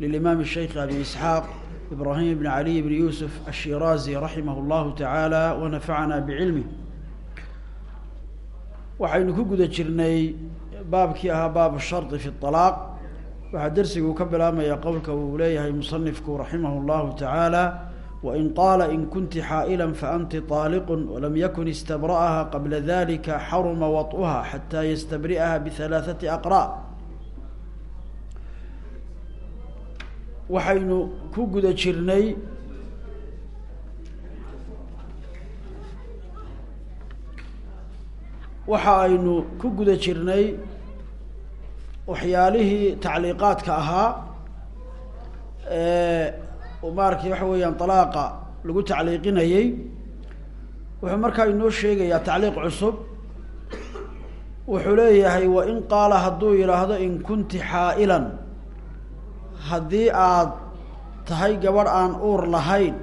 للإمام الشيخ أبي إسحاق إبراهيم بن علي بن يوسف الشيرازي رحمه الله تعالى ونفعنا بعلمه waxaynu ku guda jirnay baabkii ahaa baab shardi fi طalaaq waxaa dersigu ka bilaabmaya qowlka uu leeyahay musanifku raximah اllahu tacaala wain qaala in kunti xaa'ila faanti طaaliq walam yakun istabra'aha qabla dalika xaruma waط'uha xataa yastabri'aha bihalaaثati aqra' waxaynu ku guda jirnay waxa aynu ku guda jirnay waxyaalihii tacliiqaadka ahaa maaratay waxa weeyaan dalaaqa lagu tacliiqinayey wuxuu markaa inoo sheegayaa tacliiq cusub. Wuxuu leeyahay wain qaala hadduu yidhaahdo in kunti xaa'ilan haddii aad tahay gabadh aan uur lahayn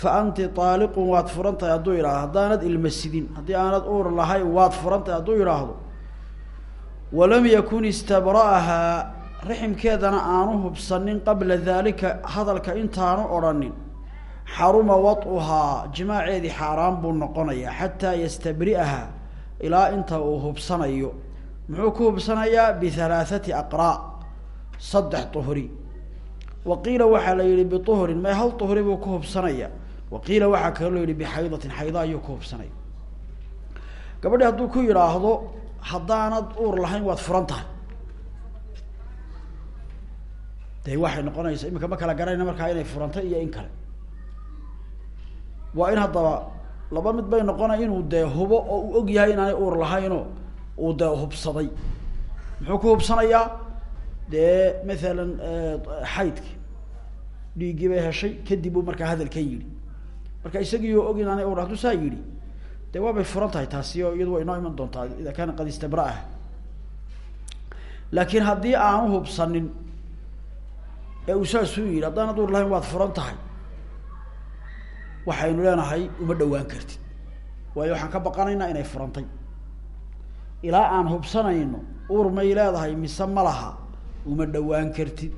fa anti taaliqun waad furan tahay hadduu yidhahdo haddaanad ilma sidin haddii aanad uur lahayn waad furan tahay hadduu yidhaahdo. Walam yakun istabra'ahaa riximkeedana aanu hubsanin qabla daalika hadalka intaanu odhanin xaruma wad'uhaa jimaaceedii xaaraan buu noqonayaa xataa yastabri'ahaa ilaa inta uu hubsanayo. Muxuu ku hubsanayaa? Bihalaathati aqraa' saddex duhri wa qiila waxaa la yihi biuhrin may hal uhri buu ku hubsanaya? Wa qiila waxaa kaloo la yihi bixaydatin xayda ayuu ku hubsanaya. Gabadhi hadduu ku yidhaahdo haddaanad uur lahayn waad furan tahay. De waxay noqonaysaa imika ma kala garanayna markaa inay furantay iyo in kale. Waa in haddaba laba mid bay noqonaya inuu dee hubo oo uu og yahay inaanay uur lahaynoo uu dee hubsaday. Muxuu ku hubsanayaa dee maalan xaydki dhiiggii bay heshay kadib uu markaa hadalkan yidhi. Marka isagiioo og inaanay ur hadduu saa yidhi dee waabay furan tahay taasi oo iyadu way inoo iman doontaa ida kaana qad istabra'ah laakiin haddii aanu hubsanin ee uu saasuu yidhi haddaanad uur lahayn waad furan tahay waxaynu leenahay uma dhawaan kartid. Waayo waxaan ka baqanaynaa inay furantay. Ilaa aan hubsanayno uur may leedahay mise ma laha uma dhawaan kartid.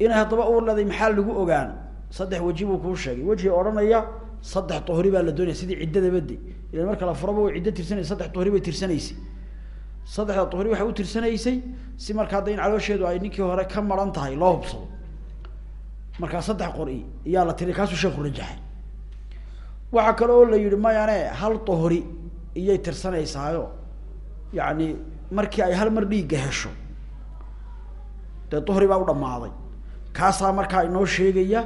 Inay haddaba uur leedahay maxaa lagu ogaan? Saddex weji buu kuu sheegay. Weji odhanaya saddex duhri baa la doonaya sidii ciddadabade ilan marka la furaba way ciddo tirsanaysa saddex duhri bay tirsanaysay saddexda duhri waxay u tirsanaysay si markaa da in caloosheedu ay ninkii hore ka maran tahay loo hubsado. Markaa saddex qori iyaa la tiri kaasuu sheeku rajaxay. Waxaa kale oo la yihi mayane hal duhri iyay tirsanaysaayo? Yacni markii ay hal mar dhiigga hesho dee duhri baa u dhammaaday kaasaa markaa inoo sheegaya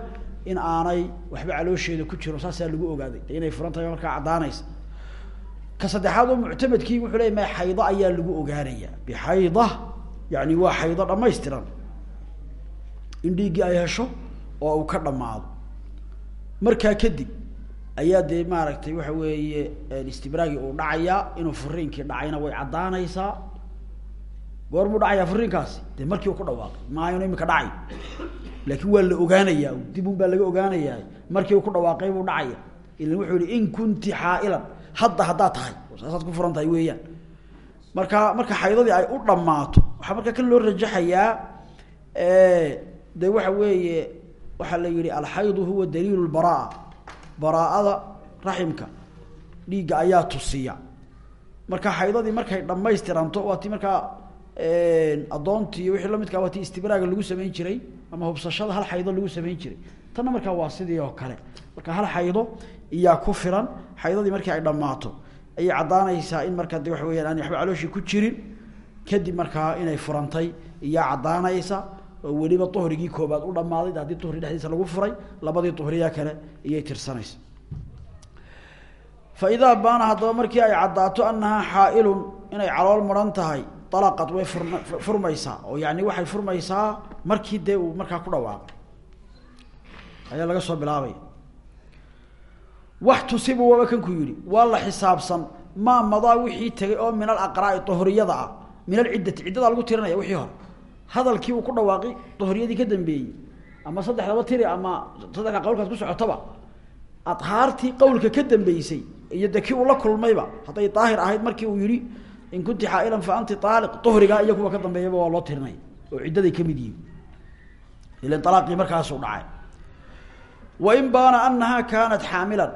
in aanay waxba caloosheeda ku jiro saasaa lagu ogaaday. De inay furan tahay markaa caddaanaysa. Ka saddexaad oo muctamadkii wuxuu leey ma ayaa lagu ogaanaya. Bixayda yani waa xaydo dhamaystiran in ay hesho oo uu ka dhamaado markaa kadib ayaa dee maaragtay waxa weeye istibraagi uu dhacayaa inuu furiinkii dhacayna way caddaanaysaa goor buu dhacayaa furiinkaasi dee markii uu ku dhawaaqay maaynu imika dhacay. Laakiin waa la ogaanayaa dib un baa laga ogaanayaa markii ku dhawaaqay buu dhacaya. Ilan wuxuu yihi in kunti xaa'ilan. Hadda haddaad tahay. Saasaad ku furan weeyaan. Marka marka xaydadii ay u dhammaato waxaa markaa kan loo rajaxayaa de waxa weeye waxaa la yihi alxaydu huwa daliilu baraa'ada raximka dhiigga ayaa tusiya. Marka xaydadii markay dhamaystiranto waa ti markaa addoontii wixii lamidkaa waa ti istibraaga lagu samayn jiray ama hubsashada hal xaydo lagu samayn jiray. Tanna markaa waa sidii oo kale. Marka hal xaydo iyaa ku filan xaydadii markii ay dhammaato ayay caddaanaysaa in markaa de waxa weyaan aan waxba calooshii ku jirin kadib markaa inay furantay iyaa caddaanaysa oo weliba koobaad u dhammaaday haddii duhri dhexdiisa lagu furay labadii duhriya kale iyay tirsanaysa. Fa baana haddaba markii ay caddaato annahaa xaa'ilun inay calool maran tahay alaqad way fur furmaysaa oo yani waxay furmaysaa markii dee uu markaa ku dhawaaqay ayaa laga soo bilaabaya wax tusibu waaba kan ku yihi waa xisaabsan maa madaa wixii tegay oo min alaqraai duhriyada ah min alciddati ciddadaa lagu tirinaya wixii hore. Hadalkii uu ku dhawaaqi duhriyadii ka dambeeyey ama saddexdaba tiri ama saddexda qawlkaas ku socotaba adhaartii qawlka ka dambeysay iyo de kii uu la kulmayba hadday daahir ahayd markii uu yihi in kunti xaailan fa anti aaliq duhrigaa iyo ka dambeeyaba waa loo tirinaya oo ciddaday ka mid yihiin. Ilan alaaqii markaasuu dhacay. Wain baana anahaa kaanat xaamilan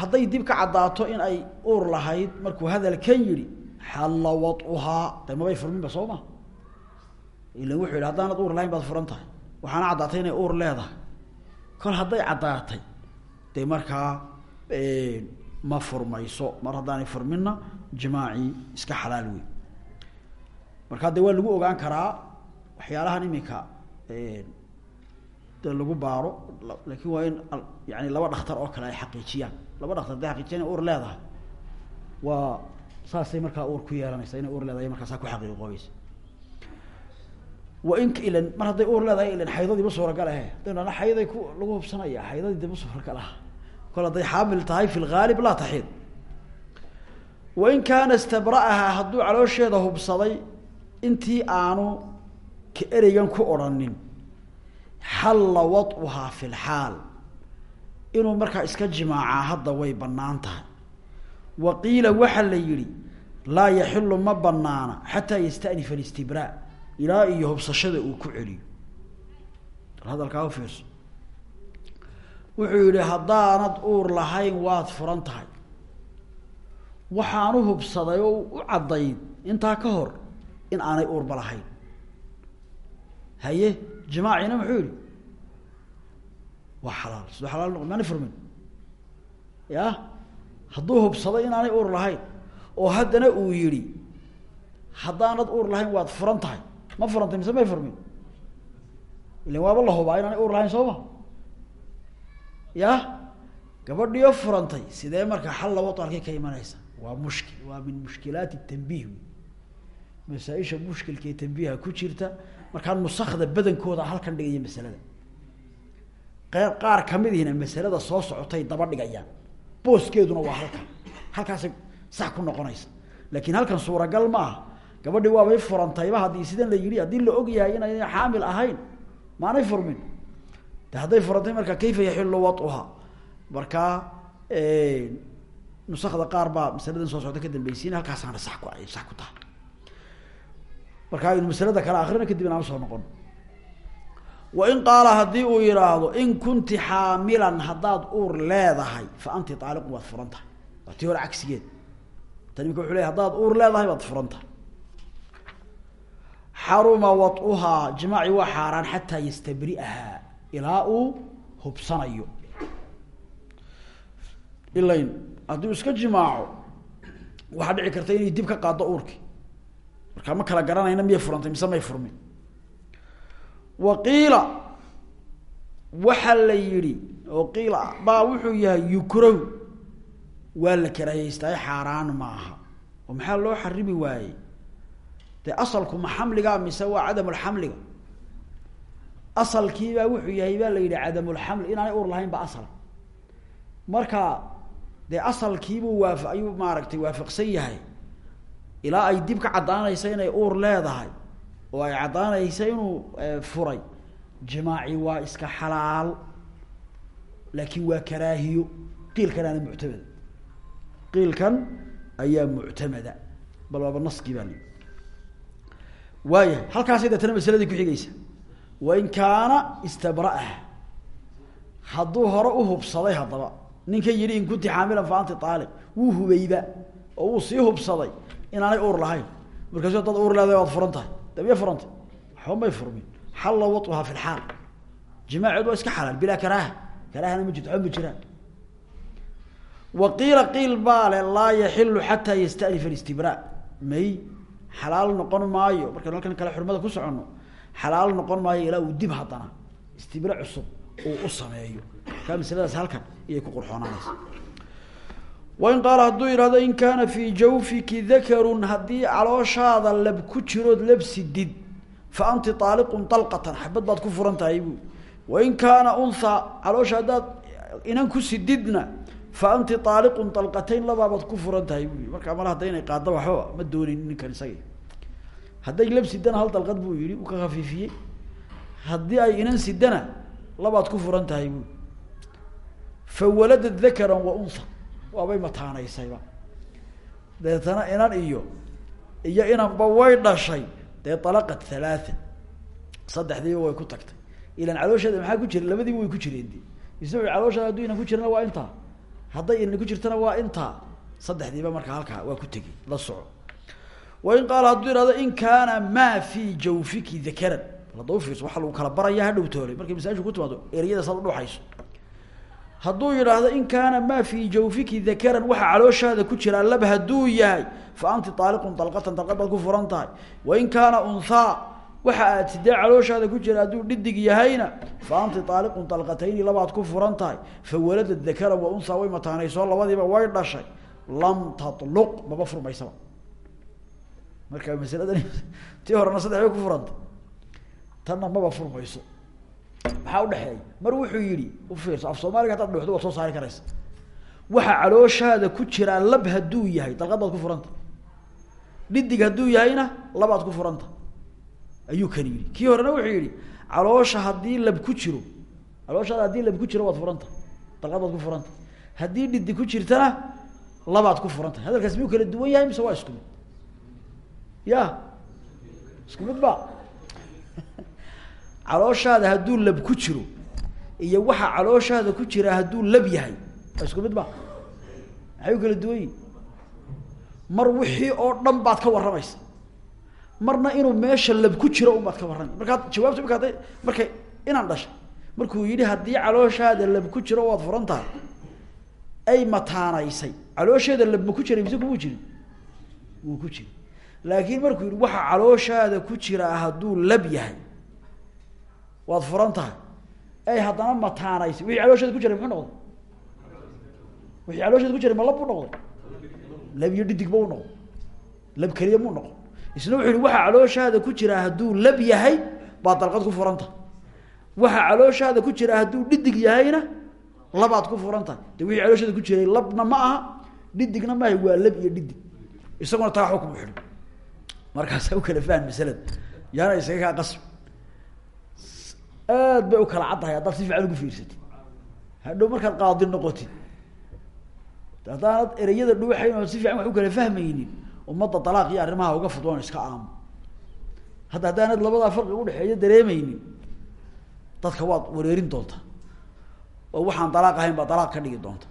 hadday dib ka caddaato in ay uur lahayd markuu hadalkan yihi xalla waduhaa de mabay furminba soo ma? Ilan wuxuu yihi uur lahayn baad furan tahay. Waxaana inay uur leedahay. Kol hadday caddaatay dee markaa ma furmayso. Mar haddaanay furminna jimaacii iska xalaal wey markaa dee waa lagu ogaan karaa waxyaalahan iminka de lagu baaro laakin waa in yani laba dhaktar oo kale ay xaqiijiyaan. Laba dhaktar haday xaqiijiyan inay leedahay. Waa saasay markaa uur ku yeelanaysa inay uur leedahay markaasaa ku xaqiiqoobaysa wain ilan mar hadday uur leedahay ilan xaydadiiba suuragal ahe. Haddaynu dhana xayday ku lagu hubsanaya xaydadii daba suuragal ah. Kol hadday xaamil tahay fi lgaalib laa taxiid wain kaana istabra'ahaa hadduu caloosheeda hubsaday intii aanu ereygan ku odrhanin xalla wad'uhaa fi lxaal inuu markaa iska jimaacaa hadda way bannaan tahay. Wa qiila waxaa la yihi laa yaxilu ma banaana xataa yastanifa alistibraa. Ilaa iyo hubsashada uu ku celiyo. Hadalkaa ufiirso wuxuu yihi haddaanad uur lahayn waad furan tahay waxaanu hubsaday oo u caddayd intaa ka hor in aanay uurba lahayn. Haye jimaacina muxuu yihi waa xalaal sidoo xalaal noqo maanay furmin. Ya hadduu hubsaday inaanay uur lahayn oo haddana uu yihi haddaanad uur lahayn waad furan tahay. Ma furantay mise may furmin? Ilan waaba la hubaa inaanay uur lahayn soo ma ya gabadhiyo furantay sidee marka xal laba halkay ka imanaysa waa mushkil waa min mushkilaati tanbiih masaaisha mushkilka ee tanbiiha ku jirta markaa nusakda badankooda halkan dhigaya masalada. Qeyb qaar ka mid ihina masalada soo socotay daba dhigayaan booskeeduna waa halkan halkaasay sax ku noqonaysa. Laakiin halkan suuragal ma aha. Gabadhii waabay furantayba haddii sidan la yihi haddii la og yahay inay xaamil ahayn maanay furmin. Hadday furantay marka kayfa yaxilu waduha markaa nusakda qaar baa masaladan soo socota ka dambeysiin halkaasaana sa ku sax ku tahay. Marka aynu masalada kale akrina kadibna aan u soo noqon. Wain qaala haddii uu yihaahdo in kunti xaamilan haddaad uur leedahay fa anti aaliqun waad furan waa tii cagsigeed. Tan imika wuxu ley hadaad uur leedahay waad furan xaruma waduhaa jimaaci waa xaaraan xataa yastabri'ahaa ilaa uu hubsanayo. Ilayn hadduu iska jimaaco waxaa dhici karta inay dib ka qaaddo uurki. Markaa ma kala garanayna miyay furantay mise may furmin. Wa qiila waxa la yihi oo qiila baa wuxuu yahay yukraw waa la karaahaystaayo xaaraan maaha. Oo maxaa loo xarimi waayey? Dee asalku ma xamligaa mise waa cadamulxamliga asalkiibaa wuxuu yahay baa la yidhi cadamulxamli inaanay ur lahayn ba asala marka dee asalkiibuu waaf ayuu maaragtay waafaqsan yahay. Ilaa ay dib ka caddaanaysa inay uur leedahay oo ay caddaanaysa inuu furay. Jimaaci waa iska xalaal laakin waa karaahiyo. Qiilkan aana muctamada. Qiilkan ayaa muctamada. Bal waaba naskii baa li waayahay halkaasay deetana masaladii kuxigaysa wain kaana istabra'ah hadduu hore uhubsaday haddaba ninka yidhi in kunti xaamilan fa anti wuu hubayba oo wuu sii hubsaday inaanay uur lahayn. Markaasu haddaad uur leedahay waad furan tahay. Dabiya furantay waxba may furmin. Xalla waطuhaa fi lxaal jimaaceed waa iska xalaal bilaa karaaha. Karaahana ma jirto ma jiraan. Wa qiila qiil baa le laa yaxilu xataa yastanifa alistibraa. May xalaal noqon maayo. Markaynu halkan kale xurmada ku soconno. Xalaal noqon maayo ilaa uu uu u sameeyo. Kaa masaladaas halkan iyay ku qurxoonaanaysa wain qaala hadduu yidhahdo in kaana fii jawfiki dakarun haddii calooshaada lab ku jirood lab sidid fa anti aaliqun alqatan xabad baad ku furan tahay buu wain kaana unha caloosha haddaad inan ku sididna fa anti aaliqun alqatayn labaabaad ku furan tahay buu markaa mala hadda inay qaadda waxba ma doonayn ninkan isagi hadday lab hal dalqad buu yihi uu ka khafiifiyey. Haddii ay inan sidana labaad ku furan tahay buu. Fa walada dakaran wa unha waabay mataanaysayba. Deetana inan iyo iyo inanba way dhashay. Dee alaqat halaatha saddexdiiba way ku tagtay. Ilan caloosheeda maxaa ku jira? Labadiiba way ku jireen de isagu calooshaada hadduu ku jirana waa intaa. Hadday inan ku jirtana waa intaa. Saddexdiiba markaa halkaa waa ku tegey la soco. Wain qaala hadduu ihahdo in kaana maa fii jawfiki dakaran hadda ufiirso waxaa lagu kala baraya hadhow toolay markay masaajidku ku timaado ereyada saad udhuxayso hadduu yidhaahdo in kaana maa fii jawfiki dakaran waxa calooshaada ku jiraa lab hadduu yahay fa anti aaliqun dalqatan dalqad ku furan tahay. Wain kaana unhaa waxa aad calooshaada ku jira hadduu dhidig yahayna fa anti aaliqun dalqatayni labaad ku furan fa walada dakara wa unha way mataanaysoo labadiiba way dhashay. Lam tatluq maba furmaysaba. Marka masaladan tii horena saddex bay ku furanta tanna maba furmayso. Maxaa udhexeeya mar wuxuu yihi ufiirso af soomaaliga hadaad dhuxdo waad soo saari karaysa. Waxa calooshaada ku jiraa lab hadduu yahay dalqad ku furanta. Dhidig hadduu yahayna labaad ku furanta. Ayuu kan yihi kii horena wuxuu yihi caloosha haddii lab ku jiro calooshaada haddii lab ku jiro waad furanta. Dalqad ku furanta. Haddii dhidig ku jirtana labaad ku furanta. Hadalkaas miyuu kala duwan yahay mise waa isku mid? Ya isku mid ba calooshaada hadduu lab ku jiro iyo waxa calooshaada ku jira hadduu lab yahay isku mid ba? Maxay u kala duwan mar wixii oo dhan baad ka warramaysa. Marna inuu meesha lab ku jiro un baad ka warramay markaa jawaabta marka hadday markay inaan dhashay markuu yidhi haddii calooshaada lab ku jiro waad furan tahay ay mataanaysay. Caloosheeda lab ma ku jiray mise kumuu jirin? Wuu ku jiri laakiin markuu yihi waxa calooshaada ku jiraa hadduu lab yahay waad furan tahay. Ay haddana mataanaysay wixii caloosheeda ku jiray muxuu noqday wixii caloosheeda ku jiray ma lab noqday lab iyo dhidig ba u noqday lab keliya muu noqon isna wuxuu yihi waxa calooshaada ku jiraa hadduu lab yahay baad dalqad ku furan tahay. Waxa calooshaada ku jiraa hadduu dhidig yahayna labaad ku furan tahay. De wixii caloosheeda ku jiray labna ma aha dhidigna maaha waa lab iyo dhidig. Isaguna taa xukmu xidhi markaasa u kala fahan masalada yaana isaga kaa qasbi aad bay u kala caddahay haddaad si fiican ugu fiirsatid. Hadhow markaad qaadi noqotid. Haddaanad ereyada dhuuxayn oo si fiican wax u kala fahmaynin ummadda dalaaq iyo arrimaha uga fudwan iska aamo hadda haddaanad labadaa farqi udhexeeya dareemeynin dadka waad wareerin doontaa oo waxaan dalaaq ahayn baa dalaaq ka dhigi doonta.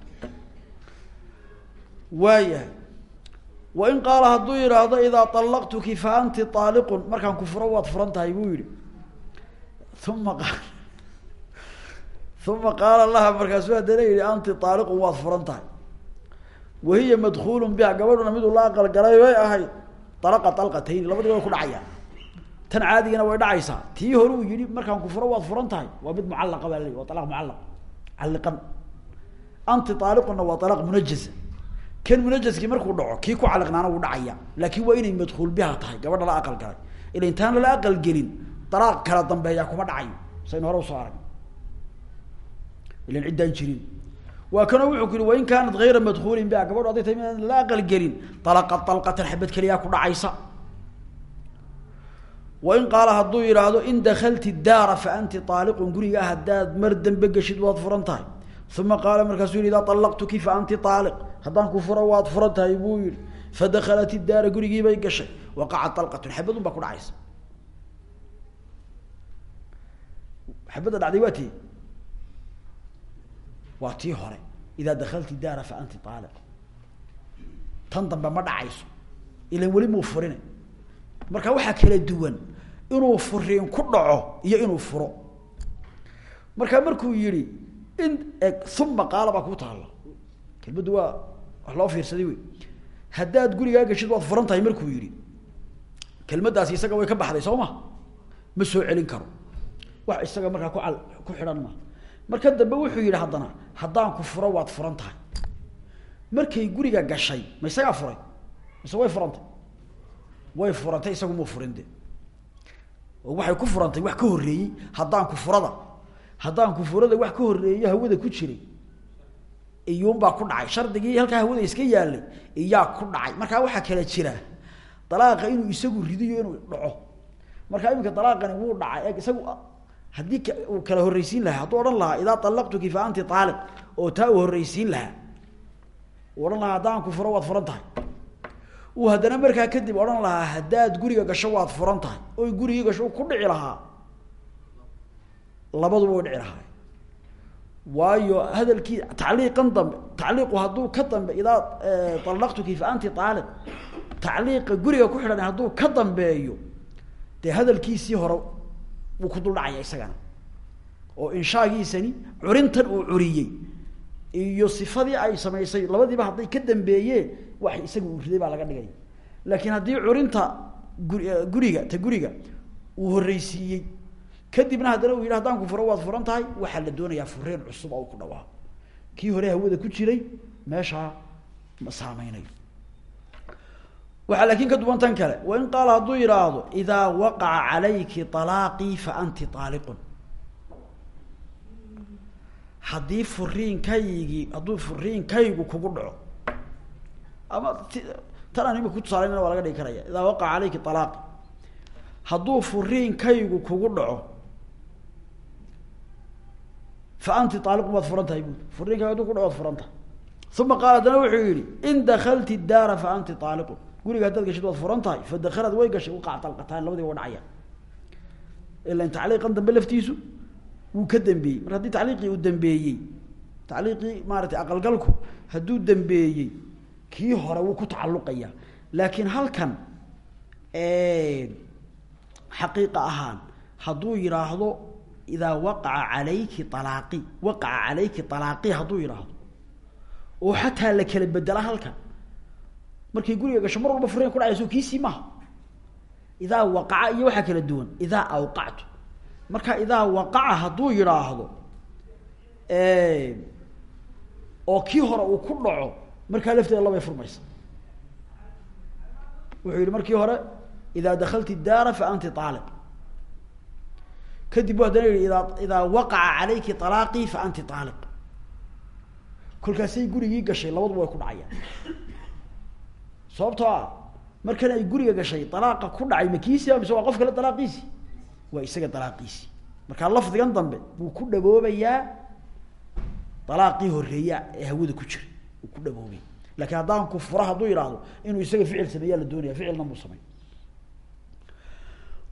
Waayahay wain qaala hadduu yidhaahdo idaa allaqtuki fa anti aaliqun markaan ku furo waad furan tahay buu yihi uma qaal uma qaala laha markaasuu haddana yihi anti aaliqun waad furan tahay wahiya madkuulun biha gabadhuna miduu la aqalgalay bay ahayd. Alaqa alqatayni labadii way ku dhacayaan. Tan caadigana way dhacaysaa. Tii hore uu yihi markaan ku furo waad furan tahay waa mid mucallaqa baa la waa alaq mucallaq calliqan. Anti aaliqunna waa alaq munajaza kan munajaskii markuu dhaco kii ku caliqnaana wuu dhacaya. Laakin waa inay madkuul biha tahay gabadha la aqal galay ila intaan lala aqal gelin dalaaq kala dambeeya kuma dhacayo saynu hore u soo arag ilan ciddaan jirin. Waa kanoo wuxuu ku yihi wain kaanat hayra madkuulin biha gabadhu hadday tahay midaan lala aqal gelin dalaqa dalqatan xabad keliyaa ku dhacaysa. Wain qaala hadduu yidhaahdo in dakalti daara fa anti aaliqun gurigaa haddaad mar dambe geshid waad furan tahay. Uma qaala markaasuu yihi idaa allaqtuki fa anti aaliq haddaan ku furo waad furan tahay buu yihi fadakalat daara gurigii bay gashay. Waqacat dalqatun xabadun baa ku dhacaysa xabadda dhacday waa tii. Waa tii hore. Idaa dakalti daara fa anti aaliq tan dambe ma dhacayso. Ilan weli muu furina marka waxaa kala duwan inuu furiin ku dhaco iyo inuu furo. Marka markuu yihi in eg uma qaala baa kuu taalla. Kelmaddu waa wax loo fiirsaday wey haddaad gurigaa geshid waad furan tahay markuu yihi kelmaddaasi isaga way ka baxday soo ma? Ma soo celin karo wax isaga markaa ku ku xidhan ma. Marka dambe wuxuu yihi haddana haddaan ku furo waad furan tahay. Markay guriga gashay ma isagaa furay? Mise way furantay? Way furantay isagu muu furin waxay ku furantay wax ka horreeyey haddaan ku furada. Haddaan ku furada wax ka horreeyo hawada ku jiray. Iyuunbaa ku dhacay. Shardigii halkaa hawada iska yaalay iyaa ku dhacay. Markaa waxaa kala jira dalaaqa inuu isagu ridiyo inuu dhaco. Markaa iminka dalaaqani wuu dhacay isagu haddii kala horreysiin lahaa hadduu odhan lahaa idaa allaqtuki fa anti aaliq oo taa uu horreysiin lahaa uu odhan lahaa haddaan ku furo waad furan tahay. Uu haddana markaa kadib odhan lahaa haddaad guriga gasho waad furan tahay. Oy gurigii gasho ku dhici lahaa. Labaduba way dhici lahaa waayo hadalkii tacliiqan dambe tacliiqu hadduu ka dambe idaa allaqtuki fa anti aaliq tacliiqa guriga ku xidhan hadduu ka dambeeyo dee hadalkiisii hore wuu ku dul dhacaya isagana. Oo inshaagiisani curintan uu curiyey. Iyo sifadii ay samaysay labadiiba hadday ka dambeeyeen wax isaga uu riday baa laga dhigaya laakiin haddii curinta gur guriga ta guriga uu horreysiiyey kadibna haddana uu yidhi haddaan ku furo waad furan tahay. Waxaa la doonayaa fureen cusub oo ku dhawaaqo kii hore hawada ku jiray meeshaa ma saameynayo waxaa laakiin ka duwan tan kale. Wain qaala hadduu yidhaahdo idaa waqaca calayki alaaqii fa anti aaliqun haddii furiinkaygii hadduu furiinkaygu kugu dhaco ama tan aan ku tusaalayna waa laga dhigi karaya. Idaa waqaca calayki alaaqi hadduu furiinkaygu kugu dhaco fa anti aaliqun waad furan tahay buui furiinkaygu ku dhaco waad furan tahay. Uma wuxuu yihi in dakalti daara fa anti aaliqun guriga haddaad gashid waad furan tahay fa dakalad way gashay uqac dalqataan labadiba wa dhacayaan. Ilan tacliiqan dambe laftiisu wuu ka dambeeyey. Mar haddii tacliiqii uu dambeeyey tacliiqii maaratay aqalgalku hadduu dambeeyey kii hore wuu ku tacalluqaya laakiin halkan xaqiiqa ahaan hadduu yidhaahdo idaa waqaca calayki alaaqi waqaca calayki alaaqi hadduu yidhaahdo oo xataa la kala bedela halkan markay guriga gasho mar walba fureen ku dhacayso kiisii maaha idaa waqaca iyo waxaa kala duwan idaa awqactu. Marka idaa waqaca hadduu yidhaahdo oo kii hore uu ku dhaco markaa lafteeda labay furmaysa wuxuu yihi markii hore idaa dakalti daara fa anti aaliq kadib bu haddana yihi idaa idaa waqaca calayki alaaqii fa anti aaliq kolkaasay gurigii gashay labaduba way ku dhacayaan sababtoo ah markan ay guriga gashay dalaaqa ku dhacay makiisi mise waa qof kale dalaaqiisi waa isaga dalaaqiisi markaa lafdigan dambe wuu ku dhaboobayaa dalaaqii horreeya ee hawada ku jira uu ku dhaboobay lakiin haddaan ku fura hadduu yidhaahdo inuu isaga ficil sameeyaa la doonaya ficilna muu samey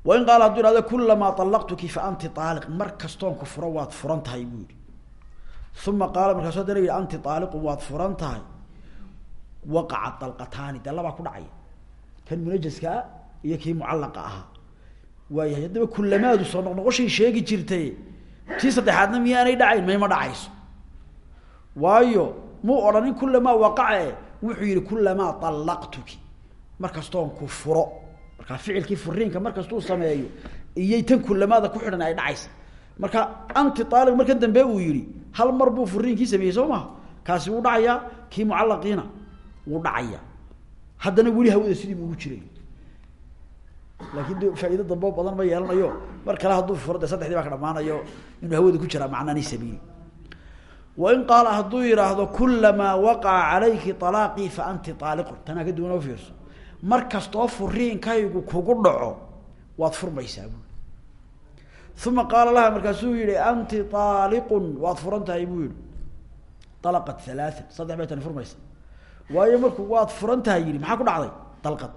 wain qaala hadduu yihahdo kulamaa allaqtuki fa anti aaliq mar kastoon ku furo waad furan tahay buu yihi uma qaala markaasu tahay waqaca dalqataani dee labaa ku dhacaya kan munajaskaa iyo kii mucallaqa ahaa. Waayahay haddaba kulamaadu soo noqnoqoshay sheegi jirtay tii saddexaadna miyaanay dhacayn mayma dhacayso. Waayo muu odhanin kulamaa waqaca e wuxuu yihi kulamaa allaqtuki mar kastoon ku furo. Markaa ficilkii furiinka mar kastuu sameeyo iyay tan kulamaada ku xidhan ay dhacaysa. Marka anti aaliq markan dambe uu yihi hal mar buu furiinkii sameeyey soo maha? Kaasi wuu dhacayaa kii mucallaqiina wuu dhacaya. Haddana weli hawada sidii ugu jiray. Laakin de dambe badan ma yeelanayo. Mar kale hadduu furo de saddexdii baa ka dhamaanayo inuu hawada ku jiraa macnani sabiili. Wain qaala hadduu yihaahdo kulamaa waqaca calayki alaaqii fa anti aaliqun tanaa ka duwan oo fiirso. Mar kastoo furiinkaygu kugu dhaco waad furmaysaa bui uma qaala laha markaasuu yihi anti aaliqun waad furan tahay buu yihi alaqat halaaa saddex bay tani furmaysa waayo markuu waad furan tahay yihi maxaa ku dhacday? Dalqad.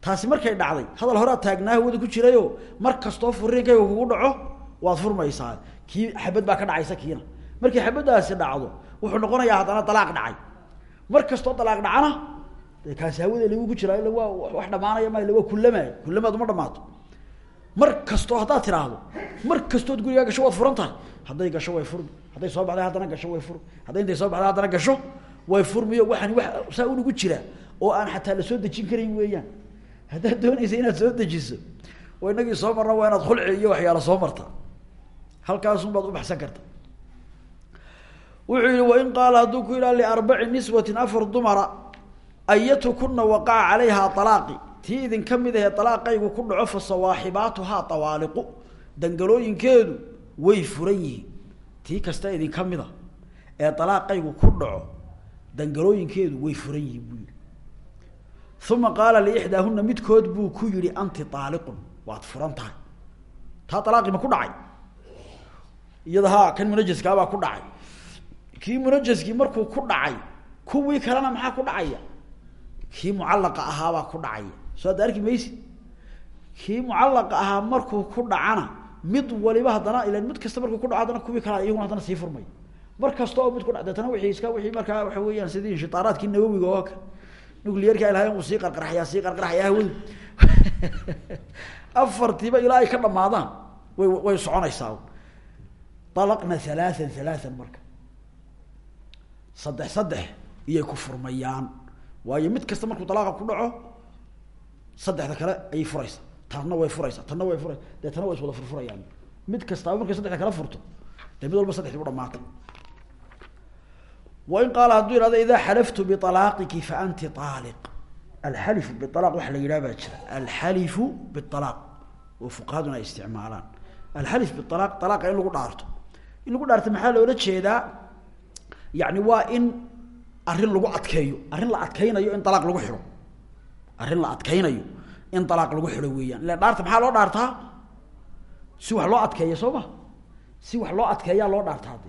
Taasi markay dhacday hadal horaa taagnaa hawada ku jirayo mar kastoo kugu dhaco waad furmaysaa. Kii xabad baa ka dhacaysa kiina. Markii xabadaasi dhacdo wuxuu noqonayaa haddana dalaaq dhacay. Mar dalaaq dhacana kaasi hawada lagu ku jiraa ila wax dhamaanaya ma ila waa kulamaayo kulamaad uma mar kastoo haddaad tiraahdo mar kastood gurigaa gasho waad furan tahay. Hadday gasho way furmi. Hadday soo baxday haddana gasho way furmi. Hadday intay soo baxday haddana gasho way furmiyo waxani wa saa unagu jira oo aan xataa la soo dejin karayn weeyaan. Haddaad doonaysa inaad soo dejiso oo inagii soo marna waa inaad khulci iyo waxyaala soo marta. Halkaasun baad ubaxsan karta. Wuxuu yihi wain qaala hadduu ku yidhaha liarbaci niswatin afar dumara ayatukuna waqaca calayhaa alaaqi tii idin ka mid ahee alaaqaygu ku dhaco fa sawaaxibaatuhaa awaaliqu dangalooyinkeedu way furan yihiin. Tii kasta idin ka mid a ee alaaqaygu ku dhaco dangalooyinkeedu way furan yihiin buu yihi uma qaala liixdaahuna midkood buu ku yihi anti aaliqun waad furan tahay. Taa alaaqi ma ku dhacay. Iyada kan munajaskaabaa ku dhacay. Kii munajaskii markuu ku dhacay kuwii kalena maxaa ku dhacaya? Kii mucallaqa ahaabaa ku dhacaya. Soo adda arki maysi kii mucallaqa ahaa markuu ku dhacana mid waliba haddana ilan mid kasta markuu ku dhaco haddana kuwii kalea iyaguna haddana sii furmay mar kasta oo mid ku dha deetana wii iska wixii markaa waxa weeyaan sidii inshitaaraadkii nawowiga oo kale nuclearka ilahay uu sii qarqarxayaa sii qarqarxayaa hawadu afartiiba ilaa ay ka dhamaadaan way way soconaysaa. Alaqna halaaan halaaan marka. Saddex saddex iyay ku furmayaan. Waayo mid kasta markuu dalaaqa ku dhaco saddexda kale ayay furaysaa. Tanna way furaysaa tanna way furaysa deetana way is wada furfurayaan. Mid kastaaba markay saddexda kala furto dee mid walba saddexdii u dhamaatay wain qaala hadduu ihahdo idaa xalaftu bialaaqiki fa anti aaliq alxalifu bialaq waxa la yidhaha baa jira alxalifu bialaaq oo fuqahaduna ay isticmaalaan alxalif bialaq alaaqa in lagu dhaarto in lagu dhaarto maxaa loola jeedaa yani waa in arrin lagu adkeeyo arrin la adkeynayo in alaaq lagu xidho arrin la adkeynayo in alaaq lagu xidho weeyaan ila dhaarta maxaa loo dhaartaa si wax loo adkeeya soo ma si wax loo adkeeyaa loo dhaartaa de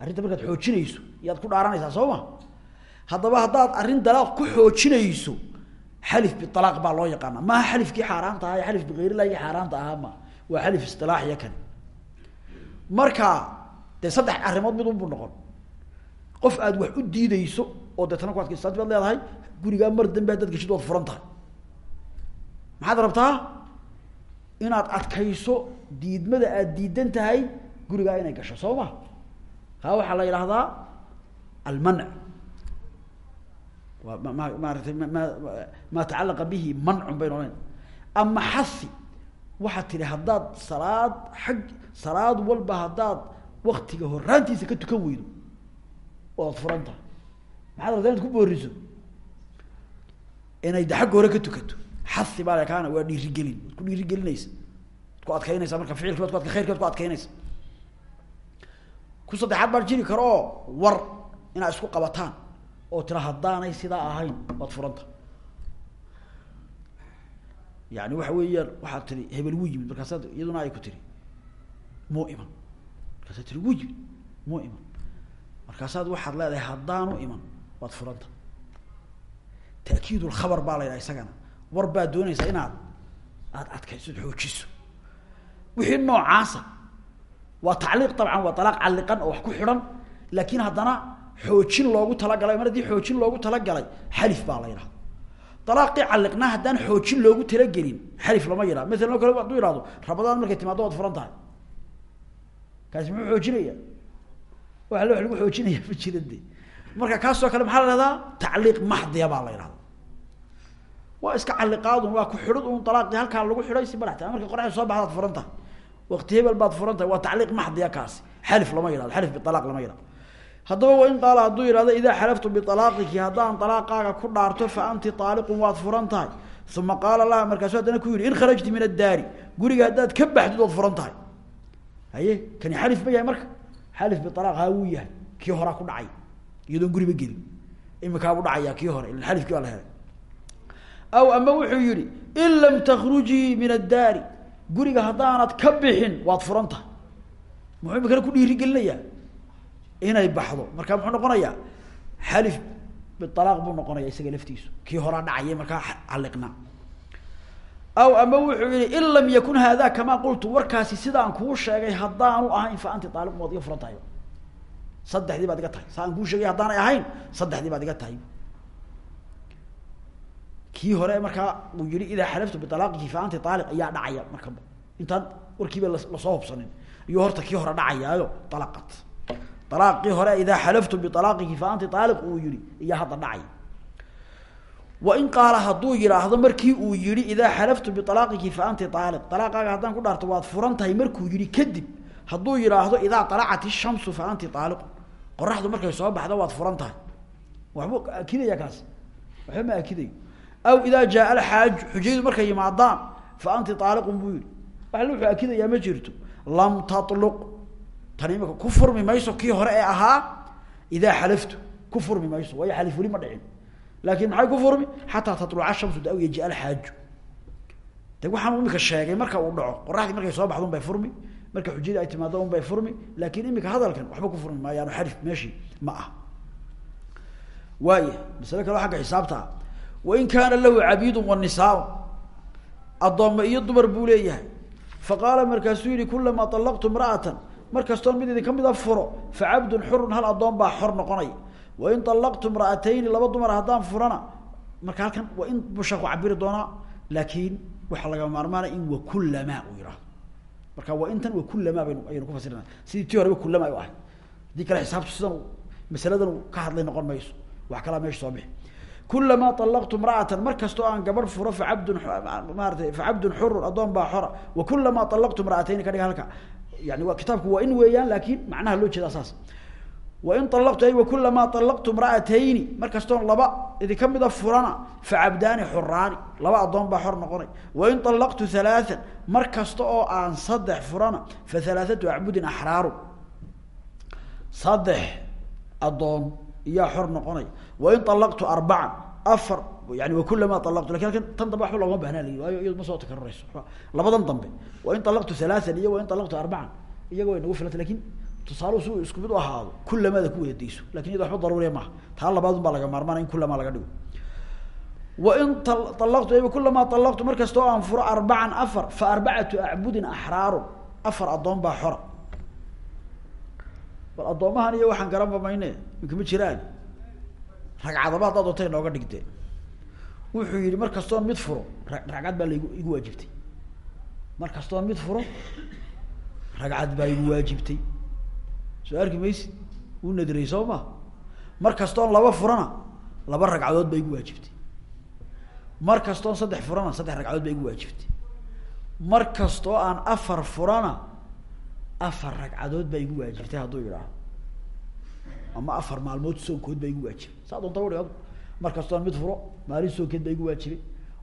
arrinta markaad xoojinayso iyaad ku dhaaranaysaa soo ma? Haddaba haddaad arrin dalaaq ku xoojinayso xalif bialaaq baa loo yaqaana maaha xalifkii xaaraanta ahaa xalif bikayrilahi xaaraanta ahaa ma? Waa xalif istilaaxiya kan. Marka dee saddex arrimood mid unbuu noqon. Qof aad wax u diideyso oo deetana ku adkaysa baad leedahay gurigaa mar dambe haddaad geshid waad furan tahay. Maxaad rabtaa? Inaad adkayso diidmada aad diidan tahay gurigaa inay gasho soo ma kaa waxaa la yidhaahdaa almanc waa ma maaratay ma maa bihi mancun baynu ama xasi waxaad tidhi haddaad salaad xag salaad walba haddaad waktiga horaantiisa ka tukan weydo oad furan tahay. Maxaad rabtaa inaad ku booriso? Inay de xagga hore ka tukato. Xasi baa lekaana waa dhiirigelin. Waad ku dhiirigelinaysa. Ad ku adkeynaysa marka ficilki ku adk khayrki ad ku adkeynaysa ku saddexaad baa jiri karo oo war inaad isku qabataan oo tira haddaanay sidaa ahayn waad furanta. Yani waxa weeyaan waxaad tiri hebel wuu yimid. Iyaduna ay ku tiri muu iman. Markaasaad tiri wuu yimid. Muu iman. Waxaad leedahay haddaanu iman waad furanta. Ta'kiid lkhabar baa la yidhaha isagana. War baad doonaysaa inaad aada adkayso xoojiso wixii noocaasa waa tacliiq dabcan waa alaaq calliqan oo ku xidhan. Laakiin haddana xoojin loogu talagalay mar haddii xoojin loogu talagalay xalif baa la yidhahda alaaqii calliqnaa haddaan xoojin loogu talagelin xalif lama yidhaha maalan o kale hadduu yihahdo rabadaan markay timaado waad furan tahay. Kaasi xoojinaya? Wa lagu xoojinaya ma jira de marka kale maxaa la ihahdaa tacliiq maxdiya baa la yidhahda waa iska calliqaadun waa ku xidhid un alaaqii halkaa lagu xidhay si madaxta marka qoraxda soo baxdaad furan wakti hebel baad furan tahay waa tacliiq maxdiya kaasi. Xalif lama yihahdo xalif bialaaq lama yihahdo haddaba wain qaala hadduu yihahdo idaa xalaftu bialaaqiki haddaan alaaqaaga ku dhaarto fa anti aaliqun waad furan tahay uma qaala laha markaasu haddana ku yihi in kharajti min addaari guriga haddaad ka baxdid waad furan tahay haye kani xalif ma yahay marka? Xalif bialaaq haa wuu yahay kii horaa ku dhacay. Iyadoon guriba gelin. Imikaabu dhacaya kii hore ila xalifkii baa la helay. Aw ama wuxuu yihi in lam takrujii min addaari guriga haddaanad ka bixin waad furan tahay. Muxuu imikana ku dhiirigelinayaa inay baxdo. Markaa muxuu noqonayaa? Xalif bialaaq buu noqonaya isaga laftiisu. Kii horaa dhacaya markaa calliqnaa aw ama wuxuu yihi in lam yakun haada kamaa qultu. Warkaasi sidaan kuu sheegay haddaanu ahayn fa anti aaliqun waad iga furan tahay. Saddexdii baad iga tahay. Sa aan kuu sheegay haddaanay ahayn saddexdii baad iga tahay kii hore markaa uu yihi idaa xalaftu bialaaqiki fa anti aaliq ayaa dhacaya markaba intaan warkiiba la soo hubsanin. Iyo horta kii hore dhacayaayo alaqat alaaqii hore idaa xalaftu bialaaqiki fa anti aaliq uu yihi iyaa hadda dhacay wain qaala hadduu yidhaahdo markii uu yihi idaa xalaftu bialaaqiki fa anti aaliq alaaqaaga haddaan ku dhaarto waad furan tahay markuu yihi kadib hadduu yidhaahdo idaa alacat ishamsu fa anti aaliqu qoraxdu markay soo baxdo waad furan tahay. Waxbuu akidaya kaasi waxba ma akidayo aw idaa jaa alxaaju xujaydu markay yimaadaan fa anti aaliqun buu yihi waxle wuxuu akidayaa ma jirto. Lam tatluq. Tan imika ku furmi mayso kii hore ee ahaa idaa xalaftu. Ku furmi mayso waayo xalif weli ma dhicin. Laakin maxay ku furmi xataa tatluca shamsu aw yaji alxaaju de waxaan imika sheegay marka uu dhaco qoraxdii markay soo baxdo un bay furmi marka xujadii ay timaado un bay furmi laakin imika hadalkan waxba ku wain kaana lahu cabiidun wanisaa addoomma iyo dumar buu leeyahay. Faqaala markaasuu yihi kulamaa alaqtu imra'atan. Mar kastoon mid idin ka mida furo facabdun xurun hal addoon baa xor noqonaya. Wain alaqtu imra'atayni laba dumar haddaan furana. Marka halkan waa in buu sheeku cabiri doonaa. Marka waa intan wakulamaa baynu ayaynu ku fasirina sidii tii horeba kulama u ahay. Haddii sidan masaladan ka hadlay noqon mayso. Wax kalaa meesha soo bixi kulamaa alaqtu imra'atan mar kastoo aan gabadh furo facabdun maaratay facabdun xurun addoon baa xora. Wa kulamaa alaqtu imra'atayni ka halka. Yani waa kitaabku waa in weeyaan laakin macnaha loo jeeda saas. Wain alaqtu ay wakulamaa alaqtu imra'atayni mar kastoon laba idinka mida furana facabdaani xuraani laba addoon baa xor noqonay. Wain alaqtu halaaan mar kasta oo aan saddex furana fa halaathatu acbudin axraaru. Saddex addoon iyaa xor noqonay wain alaqtu arbacan afar yani wakulamaa alaqtu laakiin halkan tan dambe waxba loogama bahnaa layi waayo iyadu ma soo takararayso labadan dambe wain alaqtu halaaan iyo wain alaqtu arbacan iyaga way nagu filanta laakiin tusaaluhu si uu isku mid u ahaado kulamada ku wada dayso laakiin iyada waxba daruuriya maaha taa labaadun baa laga maarmaanaya in kulamaa laga dhigo wain alaqtu kulamaa alaqtu mar kasta oo aan furo arbacan afar fa arbacatu acbudin axraaru afar addoon baa xora bal ragcadaba haddaad doonta inooga dhigteen wuxuu yihi mar kastoon mid furo. Ra ragcad baa laigu igu waajibtay. Mar kastoon mid furo ragcad baa igu waajibtay. Soo arki maysid wuu nadiray soo ma? Mar kastoon laba furana laba ragcadood baa igu waajibtay. Mar kastoon saddex furana saddex ragcadood baa igu waajibtay. Mar kastoo aan afar furana afar ragcadood baa igu waajibtay hadduu yidhaaho ama afar maalmood soonkood baa igu waajibay saa doonta kastoon mid furo maalin soonkeed baa igu waajibay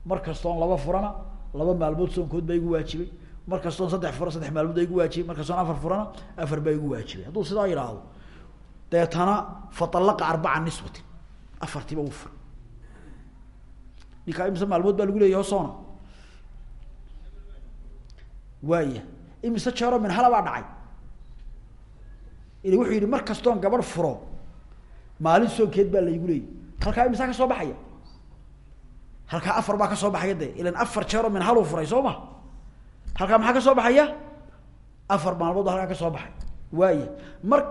mar kastoon laba furana laba maalmood soonkood baa igu waajibay mar kastoon saddex furo saddex maalmood baa igu waajibay afar furana afar baa igu waajibay hadduu sidaa yidhaahdo deetana fatalaqa arbaca nisbatin afartiiba uu fur ninkaa imise maalmood baa lagu leeyahy hosoona waaya imise jeero min hala baa dhacay ila wuxuu yihi mar kastoon gabadh furo. Maalin soonkeed baa laygu leeyay. Halkaa imisaa ka soo baxaya? Halkaa afar baa ka soo baxaya de ilan afar jeero min haluu furay soo ma? Halkaa maxaa ka soo baxaya? Afar maalmood halkaa ka soo baxay waaya mar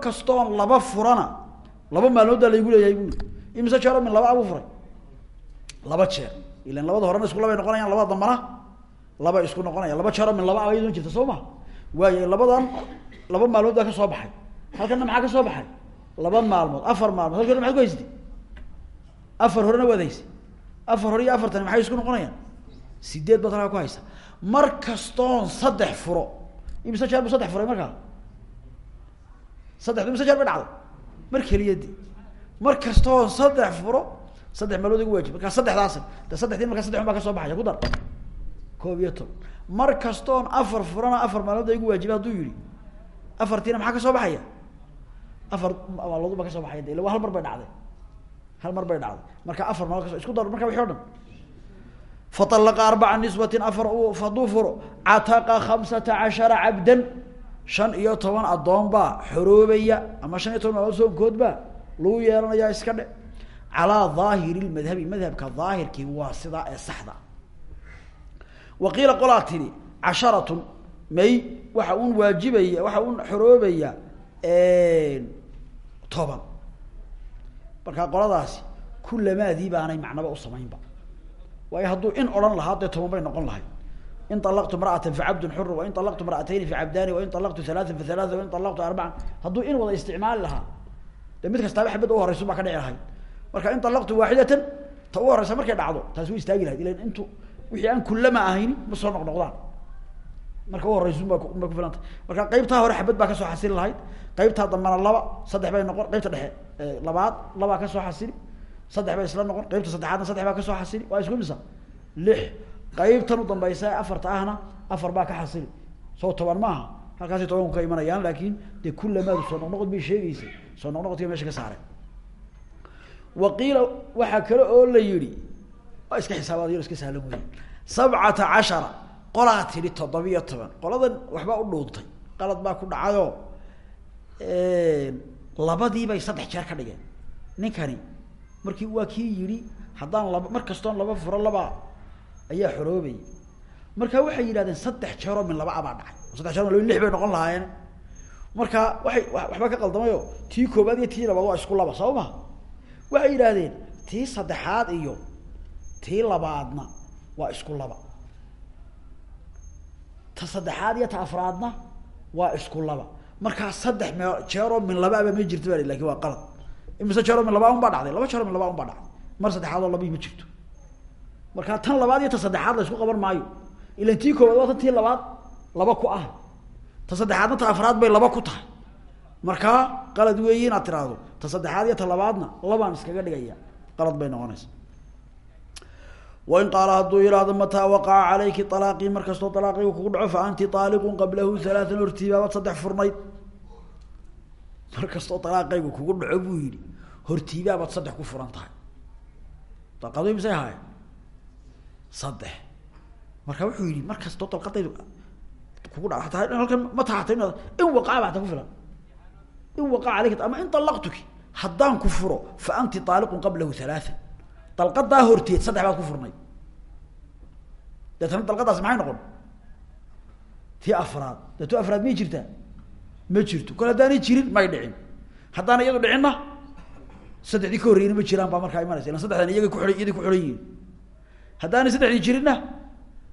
laba furana laba maalmood baa laygu leeyahay bui imise jeero min laba abuu furay? Laba jeer. Ilan labada horena isku labay noqonayaan labada dambana laba isku noqonaya laba jeero min laba abayadon jirta soo ma? Waaya labadan laba maalmood baa ka soo baxay halkana maxaa ka soo baxay? Laba maalmood afar maalmood. Halki hore maxad ku haysatay afar horena waad haysay afar hore iyo afartani maxay isku noqonayaan? Sideed baad ku haysa mar kastoon saddex furo. Imise jeer bu saddex furay markaa? Saddexdu imise jeer dhacday? Mar keliyadi mar kastoon saddex furo saddex maalmood igu waajib. Markaa saddexdaas de saddexdii markaa saddex un baa ka soo baxaya ku dar. Koob iyo toban. Mar kastoon afar furana afar maalmood igu waajiba hadduu yihi afartiina maxaa ka soo baxaya afar maalmood ba ka soo baxaya de waa hal mar bay dhacday. Hal mar bay dhacday. Marka afar kaso isku dar marka wixi o dhan. Faalaqa arbaca nisbatin afar u hadduu furo cataqa khamsata cashara shan iyo toban addoon baa xoroobaya ama shan iyo toban maalmood soonkood baa lagu yeelanayaa iska dhe. Calaa daahiri lmadhabi madhabka daahirkii waa sidaa ee saxda. Waqiila qolaa tidhi casharatun may waxa un waajibaya waxa un xoroobaya toban. Markaa qoladaasi kulamaadii baanay macnaba u samaynba. Waayo hadduu in odhan lahaa dee toban bay noqon lahay in alaqtu imra'atan facabdun xuru wain alaqtu imra'atayni facabdaani wain alaqtu halaaan fahalaa wain alaqtu arbacan hadduu in wada isticmaali lahaa de mid kastaaba xabadda u horeysu baa ka dhici lahayd. Marka in alaqtu waaxidatan ta u horeysa markay dhacdo taasi way istaagi lahayd. Intu wixii aan kulama ahayni ma soo noqnoqdaan marka u horeysun ba bay kufilantay marka qeybtaa hore xabad baa ka soo xasili lahayd. Qeybtaa dambana laba saddex bay noqon qeybta dhexe labaad labaa ka soo xasili saddex bay isla noqon qeybta saddexaadna saddex baa ka soo xasili. Waa isku misa lix qeybtan u dambaysa ee afarta ahna afar baa ka xasili. Soo toban maaha. Halkaasay tobanku ka imanayaan laakin dee kulamaadu soo noqnoqod bay sheegeysay soo noqnoqodka meesha ka saareen waqiila waxaa kale oo la yihi iska xisaabaad yar iska sahlan weya sabcata qolaa tidhi toddobiyo toban. Qoladan waxbaa u dhuuntay. Qalad baa ku dhacayoo labadii bay saddex jeer ka dhigeen. Ninkani markii waa kii yidhi haddaan laba mar kastoon laba furo labaa ayaa xoroobaya marka waxay yidhahdeen saddex jeeroo min laba abaa dhacay. Saddex jeer min laba lix bay noqon lahaayeen. Marka waxay waxba ka qaldamayo tii koobaad iyo tii labaad waa isku laba soo ma waxay yidhaahdeen tii saddexaad iyo tii labaadna waa isku laba ta saddexaad iyo ta afraadna waa isku laba. Markaa saddex jeeroo min laba aba ma jirto ba laakiin waa qalad. Imise jeeroo min laba un dhacday? Laba jeeroo min laba un dhacday? Mar saddexaad oo labii ma jirto. Markaa tan labaad iyo ta saddexaad la isku qaban maayo. Ilan tii koobaad waa tan tii labaad laba ku ah. Ta saddexaadna bay laba ku tahay. Markaa qalad weeyi inaad tiraahdo. Ta saddexaad iyo ta labaadna labaan iskaga dhigaya qalad bay noqonaysa wain qaala hadduu yihahdo mataa waqaca calayki alaaqii mar kastoo alaaqigu kugu dhaco fa anti aaliqun qablahu halaaan hortiibaabaad saddex furnayd mar kastoo alaaqaygu kugu dhaco buu yihi hortiibaabaad saddex ku furan tahay dalqado misay ahaay saddex marka wuxuu yihi mar kastoo dalqadaydu kugu dha ataa halkan ma tahatay in waqaca ba hataa ku filan in waqaca alayki ama in alaqtuki haddaan ku furo fa anti aaliqun qablahu halaaan dalqadaa horteed saddex baad ku furnay. Deetana dalqadaasi maxay noqon? Tii afraad. Dee tu afraad may jirtaa? Ma jirto. Kol haddaanay jirin may dhicin. Haddaana iyadu dhicinna saddexdii ka horreyna ma jiraan baa markaa imanaysa. Ilan saddexdan iyaga ku iyadii ku xihan yihiin haddaanay jirinna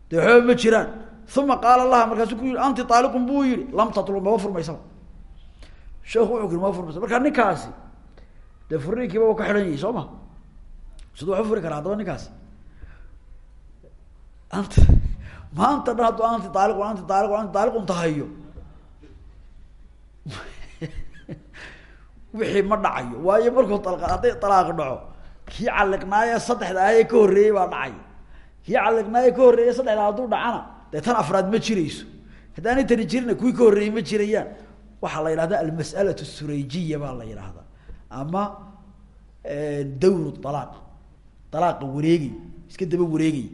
dee ma jiraan. Uma qaala laha markaasu ku yihi anti aaliqun buu yihi lam tatlub maba furmaysaba sheekhu wuxuu kiri maba furmaysa markaa ninkaasi dee furniinkiiba wa ka xidhan ma siduu wax u furi karaa haddaba ninkaasi ant maanta dhan hadduu anti aaliqun anti aaliqun anti aaliqun tahayo. Wixii ma dhacayo waayo markuu hadday alaaq dhaco kii caliqnaaye saddexda ahee ka horreeyey baa dhacay. Kii caliqnaaye ka horreeye saddexda hadduu dhacana dee tan afraad ma jirayso. Haddaanay tani jirina kuwii ka horreeyey ma jirayaan. Waxaa la yidhahda almas'alatu surayjiya baa la yidhaahdaa ama dawr alaaq alaaqa wareegay iska daba wareegay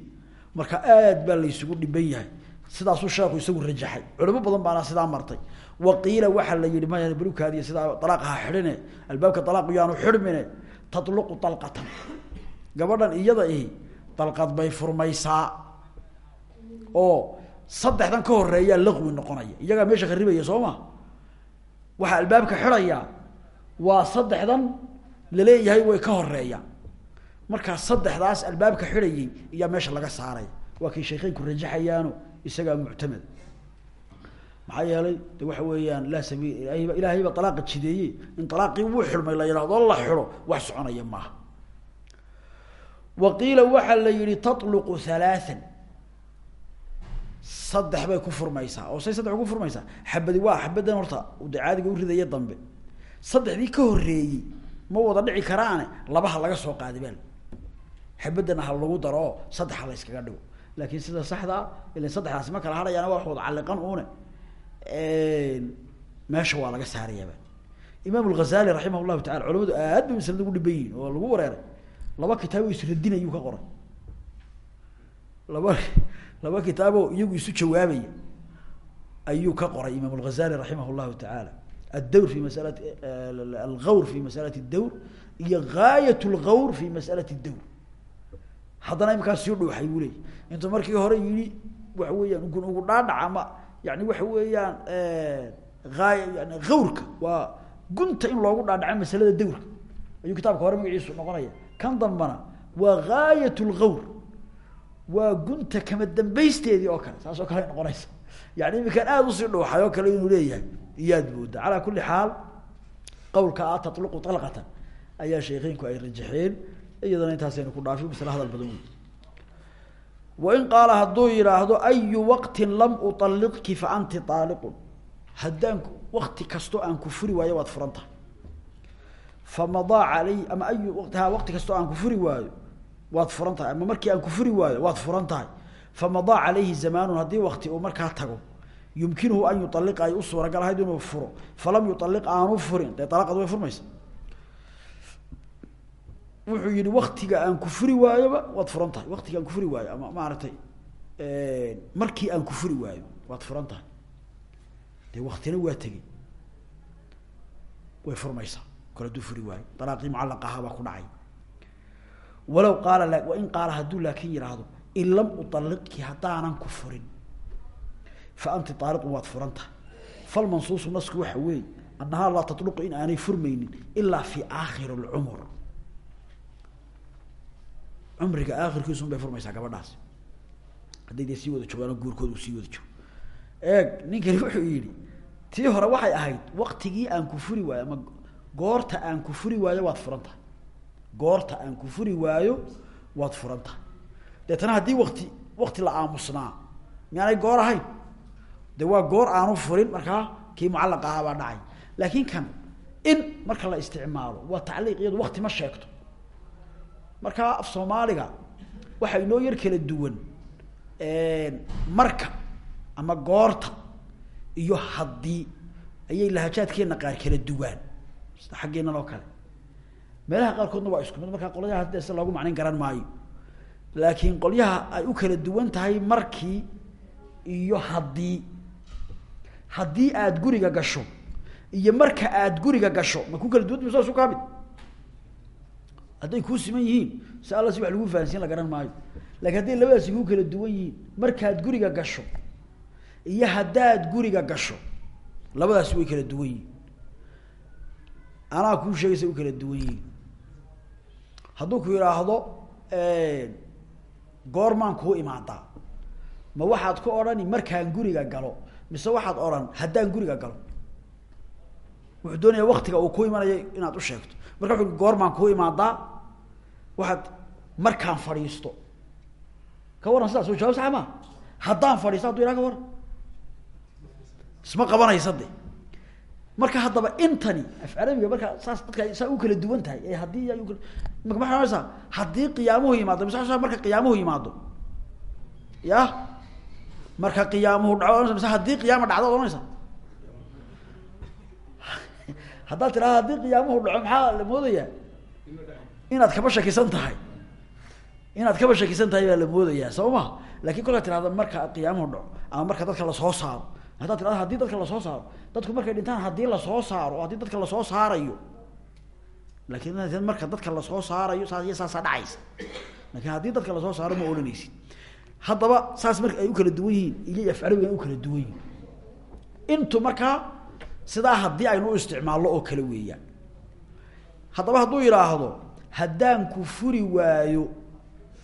marka aad baa laysugu dhiban yahay. Sidaasuu sheeku isagu rajaxay. Culimo badan baana sidaa martay. Waqiila waxaa la yihi maya balukaadiy sidaa alaaq ha xidhine. Albaabka alaaqu yaanu xidhmine. Tatluqu dalqatan gabadhan iyada ihi dalqad bay furmaysaa. Oo saddexdan ka horeeyaa laqwi noqonaya. Iyagaa meesha kharibaya soo ma? Albaabka xidhayaa waa saddexdan la leeyahay way ka horeeyaan markaa saddexdaas albaabka xidhayay iyaa meesha laga saaray. Waa kay sheekeynku rajaxayaano isagaa muctamad. Maxaa yeelay de waxa weeyaan laa sabiil ilaahayba ilaahayba alaaqa jideeye in alaaqii wuu xidhmay la yidhahdo la xidho wax soconaya maaha. Wa waxaa la yihi tatluqu halaaan saddex bay ku furmaysaa. Oo say saddex ku furmaysaa. Xabadi waa xabadan horta de caadiga uridaya dambe. Saddexdii ka horreeyey ma wada dhici karaane labaha laga soo qaadi bal xabadana ha lagu daro oo saddexa la yskaga dhigo laakin sida saxda a ilan saddexdaasi ma kala hadhayaana waa wada caliqan meesha waa laga saarayaaba imaam alghazali raximah llahu tacala culamadu aad bay maslada ugu dhiban yihiin oo lagu wareeray laba kitaabo isradin ayuu ka qoray laba laba kitaabo iyagu isu jawaabaya ayuu ka qoray imaam alghazali raximah llahu tacaala addawr fi masalati algawr fi masalati dawr iyo gaayat lgawr fi masalati dawr haddana imakaa sii dhuuxay buu leeyay intuu markii hore yihi waxa weeyaan gun ugu dhaadhac ama yani waxa weeyaan aaya yani awrka waa gunta in loogu dhaadhaco masalada dawrka. Ayuu kitaabka hore magaciisu noqonaya. Kan dambana waa gaayat lgawr waa gunta kama dambaysteedii oo kale saas oo kale noqonaysa. Yani imikaan aada u sii dhuuxay oo kale inuu leeyahay iyaad mooda calaa kuli xaal qawlka a tatluqu alqatan ayaa sheekeynku ay rajaxeen iyadana intaasaynu ku dhaafi masle hadal badan wey wain qaala hadduu yidhaahdo ayu waqtin lam uطalliqki fa anti aaliqun haddaan wakti kastoo aan ku furi waayo waad furan tahay famadaa alay ama ayu ha waqti kastoo aan ku furi waayo waad furan ama markii aan ku furi waayo waad furan tahay famadaa calayhi zamaanun haddii wakti uu markaa tago yumkinuhu an yualiqa ay u suuragal inuu furo. Falam yualiq aanu furin. Dee alaqad way furmaysa wuxuu yihi waktiga aan ku furi waayoba waad furan tahay. Aan kufuri waayo ama maaragtay markii aan ku furi waayo waad furan tahay. Dee waa tegey. Way furmaysaa kol hadduu furi waayo. Dalaaqii mucallaq ahaa ku dhacay. Walow qaala wain qaala hadduu laakin yidhaahdo in lam ualiqki haddaanan ku fa anti aaliqun waad furan tahay. Falmansuusu nasku waxa weeye annahaa laa tatluqu in aanay furmaynin ilaa fi aakhiri lcumr cumriga aakhirkiisun bay furmaysaa gabadhaasi hadday dee sii wada joogaan oo guurkooda uu sii wada joogo. Eeg ninkani wuxuu yidhi tii hore waxay ahayd waktigii aan ku furi waayo ama goorta aan ku furi waayo waad furan tahay goorta aan ku furi waayo waad furan tahay deetana haddii wakti wakti la aamusnaa miyaanay goor ahayn? De waa goor aanu furin markaa kii mucallaqa ahaa baa dhacay. Laakiin kan in marka la isticmaalo waa tacliiq iyadu wakti ma sheegto markaa af soomaaliga waxaa inoo yar kala duwan marka ama goorta iyo haddii ayay lahajaadkeena qaar kala duwaan sida xaggeenan oo kale. Meelaha qaarkoodna waa isku mid markaa qolyaha hadda se loogu macnayn garan maayo. Laakiin qolyaha ay u kala duwan tahay markii iyo haddii. Haddii aada guriga gasho iyo marka aada guriga gasho ma ku kala duwan mise isu kaa mid hadday kuu siman yihiin si alla si lagu fahansiin la garan maayo. Lakiin hadday labadaasi kuu kala duwan yihiin markaad guriga gasho iyo haddaad guriga gasho labadaasi way kala duwan yihiin. Anaa kuu sheegaysa u kala duwan yihiin. Hadduu ku yidhaahdo goormaan kuu imaadaa ma waxaad ku odhani markaan guriga galo mise waxaad odhan haddaan guriga galo? Wuxuu doonaya waktiga uu ku imanayo inaad u sheegto marka wuxu goormaan kuu imaadaa waxaad markaan fadhiisto. Ka warran sidaas jawaab saxa maa haddaan fadhiisto haduu yidhaha ka warran. Isma qabanaysa de marka haddaba intani af carabiga marka saas dadka saa u kala duwan tahay ee haddii ay maka maxay ohanaysaa haddii qiyaamuhu yimaado mise marka qiyaamuhu yimaado. Ya marka qiyaamuhu mise haddii qiyaama dhacdo ad ohanaysa haddaad tidhahda haddii qiyaamuhu dhaco maxaa la moodayaa inaad kaba shakisan tahay. Inaad kaba shakisan tahay baa la moodayaa soo ma laakiin kolkaad marka qiyaamuhu dhaco ama marka dadka la soo saaro. Haddaad tirahda haddii dadka la soo saaro dadku markay dhintaan haddii la soo saaro o haddii dadka la soo saarayo. Lakin marka dadka la soo saarayo saas dhacaysa. Lakin haddii dadka la soo saaro ma odhanaysid haddaba saas marka ay u kala duwan yihiin iyo afcarabiga ay u kala duwan yihiin. Intu markaa sidaa haddii aynu u isticmaalno oo kale weeyaan. Haddaba hadduu yidhaahdo haddaan ku furi waayo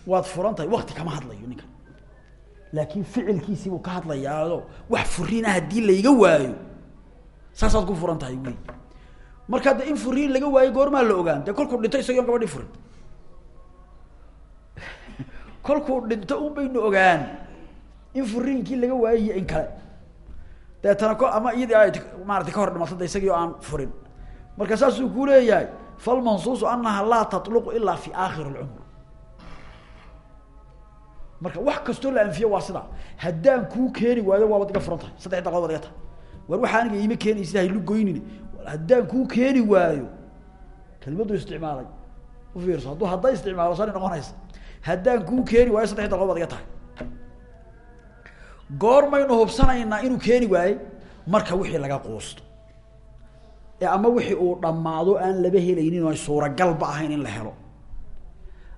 waad furan tahay wakti kama hadlayo ninkan. Laakiin ficilkiisii buu ka hadlayaao wax furiina haddii layga waayo saasaad ku furan tahay wey markaa de in furiin laga waayo goormaa la ogaan dee kolkuu dhinto isagii on gabadhii furin. Kolkuu dhinto un baynu ogaan in furiinkii laga waayo iyo in kale deetana ama iyadii ay maarata ka hor dhimato de isagii oo aan furin. Marka saasuu ku leeyahay falmansuusu anaha laa tatluqu ilaa fi aakhir lcumr marka wax kastoo la anfiyo waa sidaa. Haddaan kuu keeni waayo waabaad iga furan tahay saddex daqood baad iga tahay. War waxa aniga iima keenaysid haylu goynini. Haddaan kuu keeni waayo kelmaduu isticmaalay. Ufiirso hadduu hadday isticmaalo sani noqonaysa. Haddaan kuu keeni waayo saddex daqood baad iga tahay goormaynu hubsanaynaa inuu keeni waayey marka wixii laga quusto. Ee ama wixii uu dhammaado aan laba helaynin oo suuragalba ahayn in la helo.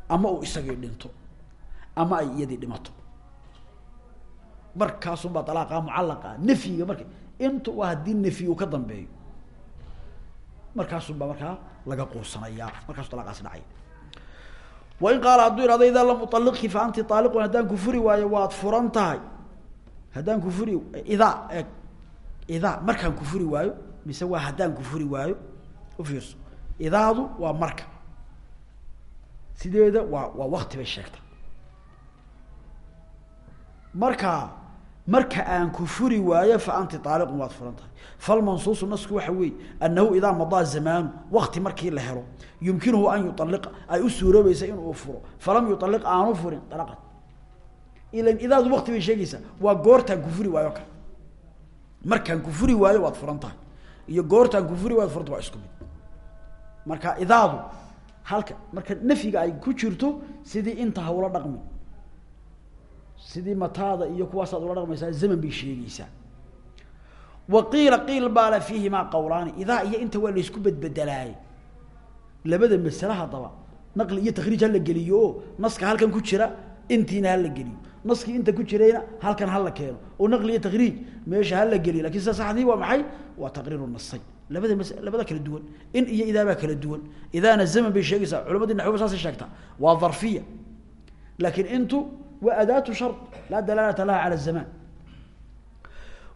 Ama uu isagii dhinto. Ama ay iyadii dhimato. Markaasunbaa dalaaqa mucallaqa nafyiga marka inta waa haddii nafyi uu ka dambeeyo. Markaasunbaa markaa laga quusanayaa. Markaasu dalaaqaasi dhacay. Wain qaala hadduu ihahdo idaa lam ualiqki fa anti aaliqun haddaan ku furi waayo waad furan tahay haddaan ku furi idaa eeg idaa markaan ku furi waayo mise waa haddaan ku furi waayo ufiirso idaadu waa marka. Sideeda waa waa wakti bay sheegta marka marka aan ku furi waayo fa anti aaliqun waad furan tahay falmansuusu nasku waxa weeye annahu idaa madaa zamaanu wakti markii la helo yumkinuhu an yualiqa ay u suuroobaysa inuu furo. Falam yualiq aanu furin alaqad ilan idaadu wakti bay sheegaysaa waa goortaan ku furi waayo kale markaan ku furi waayo waad furan iyo goortaan ku furi waayo furanta waa isku mid. Marka idaadu halka marka nafyiga ay ku jirto sidii inta hawla dhaqmi sidii mataada iyo kuwaasaad ula dhaqmaysaa zaman bay sheegaysaa. Wa qiila qiil baa la fiihimaa qawlaani idaa iyo inta waa laysku bedbedelaayay labada masale haddaba naqli iyo takriij hala geliyo naska halkan ku jira intiina hala geliyo naskii inta ku jirayna halkan hala keeno. Oo naqli iyo takriij meesha hala geliyo laakiin saxdii waa maxay? Waa taqriiru nasay labada mas labada kala duwan in iyo idaa baa kala duwan. Idaana zaman bay sheegaysaa culamadii naxwaba saasay sheegtaa. Waa dharfiya laakiin intu waa adaatu shar laa dalaalata laha cala zamaan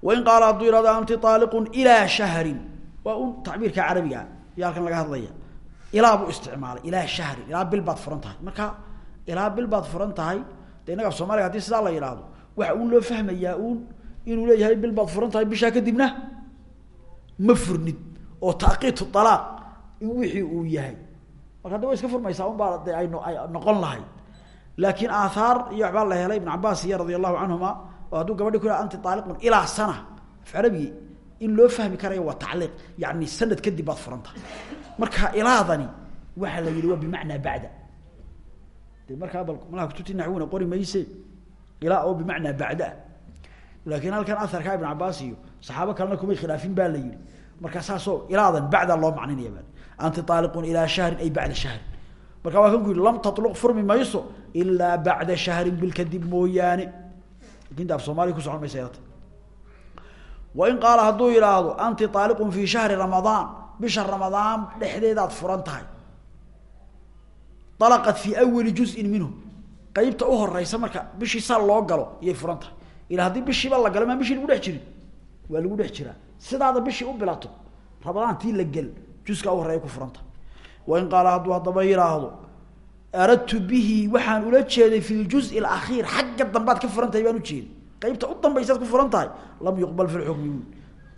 wain qaala hadduu ihahdo anti aaliqun ilaa shahrin. Waa un tacbiirka carabigaa iyo halkan laga hadlaya. Ilaa buu isticmaalay ilaa shahrin. Ilaa bil baad furan marka ilaa bil baad furan de innaga af soomaliga haddii sidaa la yidhaahdo waxa uun loo fahmayaa uun inuu leeyahay bil baad furan tahay bishaa kadibna ma furnid oo taqiitu alaaq wixii uu yahay. Marka hadda way iska furmaysaa un baa de ay ay noqon lahayd. Laakiin aathaar iyo waxbaa la helay ibn cabaas iyo radia allahu canhuma oo hadduu gabadhi ku anti aaliqun ilaa sana. Af carabigi in loo fahmi karayo waa tacliiq yani sanad kadib baad furan tahay. Marka ilaadani waxaa la yihi waa bimacnaa bacda de markaa bal malaha kutubtii naxwina qori mayse. Ilaa oo bimacnaa bacdaa laakiin halkan aharka ibn cabaas iyo saxaabo kalena kumay khilaafin baa la yihi markaa saasoo ilaadan bacda loo macninaya ba anti aaliqun ilaa shahrin ay bacda shahrin. Marka waa ku lam tatluq furmi mayso ilaa bacda shahrin bil kadib mooyaane. Lakinta af soomaaliya ku socon maysa yata wain qaala hadduu yidhaahdo anti aaliqun fi shahri ramadaan. Bisha ramadaan dhexdeedaad furan alaqat fii awali juzin minhu qeybta u horeysa marka bishii saa loo galo iyay furan tahay ila haddii bishiiba la galo maa bishii lagu dhex jirin waa lagu dhex jiraa sidaada bishii u bilato ramadaan tii la gel juska u horreeya ku furan tahay wain qaala hadduu haddaba yidhaahdo aradtu bihi waxaan ula jeeday fi ljuzi alakhiir xagga dambaad ka furan tahay baan ujeeday qeybta u dambaysaad ku furan tahay lam yuqbal fi lxukmi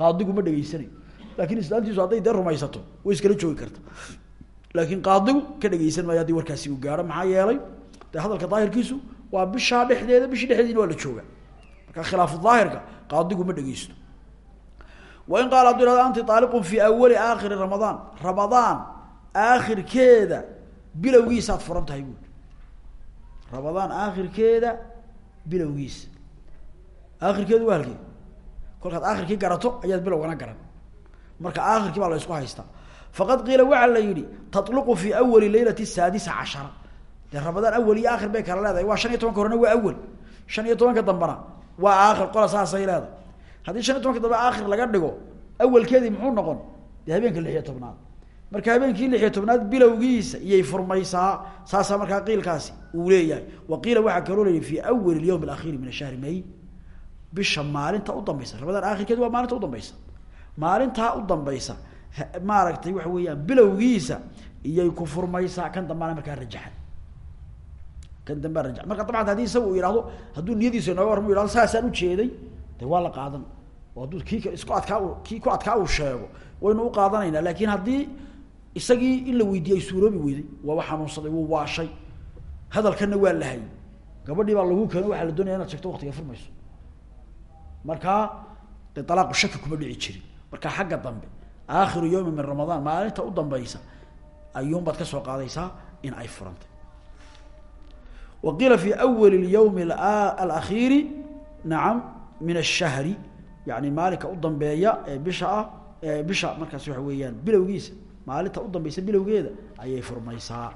qaadigu ma dhegeysanayo laakiin islaantiisu hadday dee rumaysato way iskala joogi karta laakiin qaadigu ka dhegeysan maayo haddii warkaasi uu gaaro. Maxaa yeelay dee hadalka daahirkiisu waa bishaa dhexdeeda bishii dhexdeediina waa la jooga. Marka khilaafu daahirka qaadigu ma dhegeysto wain qaala hadduu ihahdo anti aaliqun fi awali aakhiri ramadaan. Ramadaan aakhirkeeda bilowgiisaad furan tahay buuli ramadaan aakhirkeeda bilowgiisa aakhirkeedu waa halkee kolkaad aakhirkii garato ayaad bilowgana garan. Marka aakhirkii baa la isku haystaa faqad qiila waxaa la yihi taluqu fi awali leylati saadisa cashara. Dee ramadaan iyo aakhir bay kala leedahay. Waa shan iyo waa awal shan iyo tobanka waa aakhir. Qola saasay leedahay. Haddii shan iyo tobanka aakhir laga dhigo awalkeedii muxuu noqon? Dee habeenka lix marka habeenkii lix iyo bilowgiisa iyay furmaysaa saasaa markaa qiilkaasi uu leeyahay. Wa qiila waxaa kaloo layihi fi awali lyawm alakhiiri min ashahri may. Bisha maalinta u dambaysa. Ramadaan aakhirkeedu waa maalinta udambaysa maalintaa u dambaysa maaragtay waxa weeyaan bilowgiisa iyay ku furmaysaa kan dambana markaa rajaxan. Kan dambaa rajaxan. Marka dabcan haddii isaga uu yihahdo niyadiisa inooga warmo yihahdo saasaan ujeeday de waa la qaadan. Oo hadduu kii isku adkaa kii ku adkaa uu sheego waynu u qaadanaynaa. Laakin haddii isagii in la weydiiyey ay suuroobi weyday waaba xanuunsaday wuu waashay. Hadalkana waa la gabadhii baa lagu keeno waxaa la doonaya inaad sheegto waqtiga furmayso. Markaa de alaaqu shaki kuma dhici jirin. Marka xagga dambe aakhiru yawmi min ramadaan maalinta u dambaysa ayuun baad ka soo qaadaysaa in ay furantay. Wa qiila fi awali اlyawmi alakhiiri nacam min ashahri yani maalinka u dambeeya ee bisha ah bisha markaas waxa weeyaan bilowgiisa maalinta u dambeysa bilowgeeda ayay furmaysaa.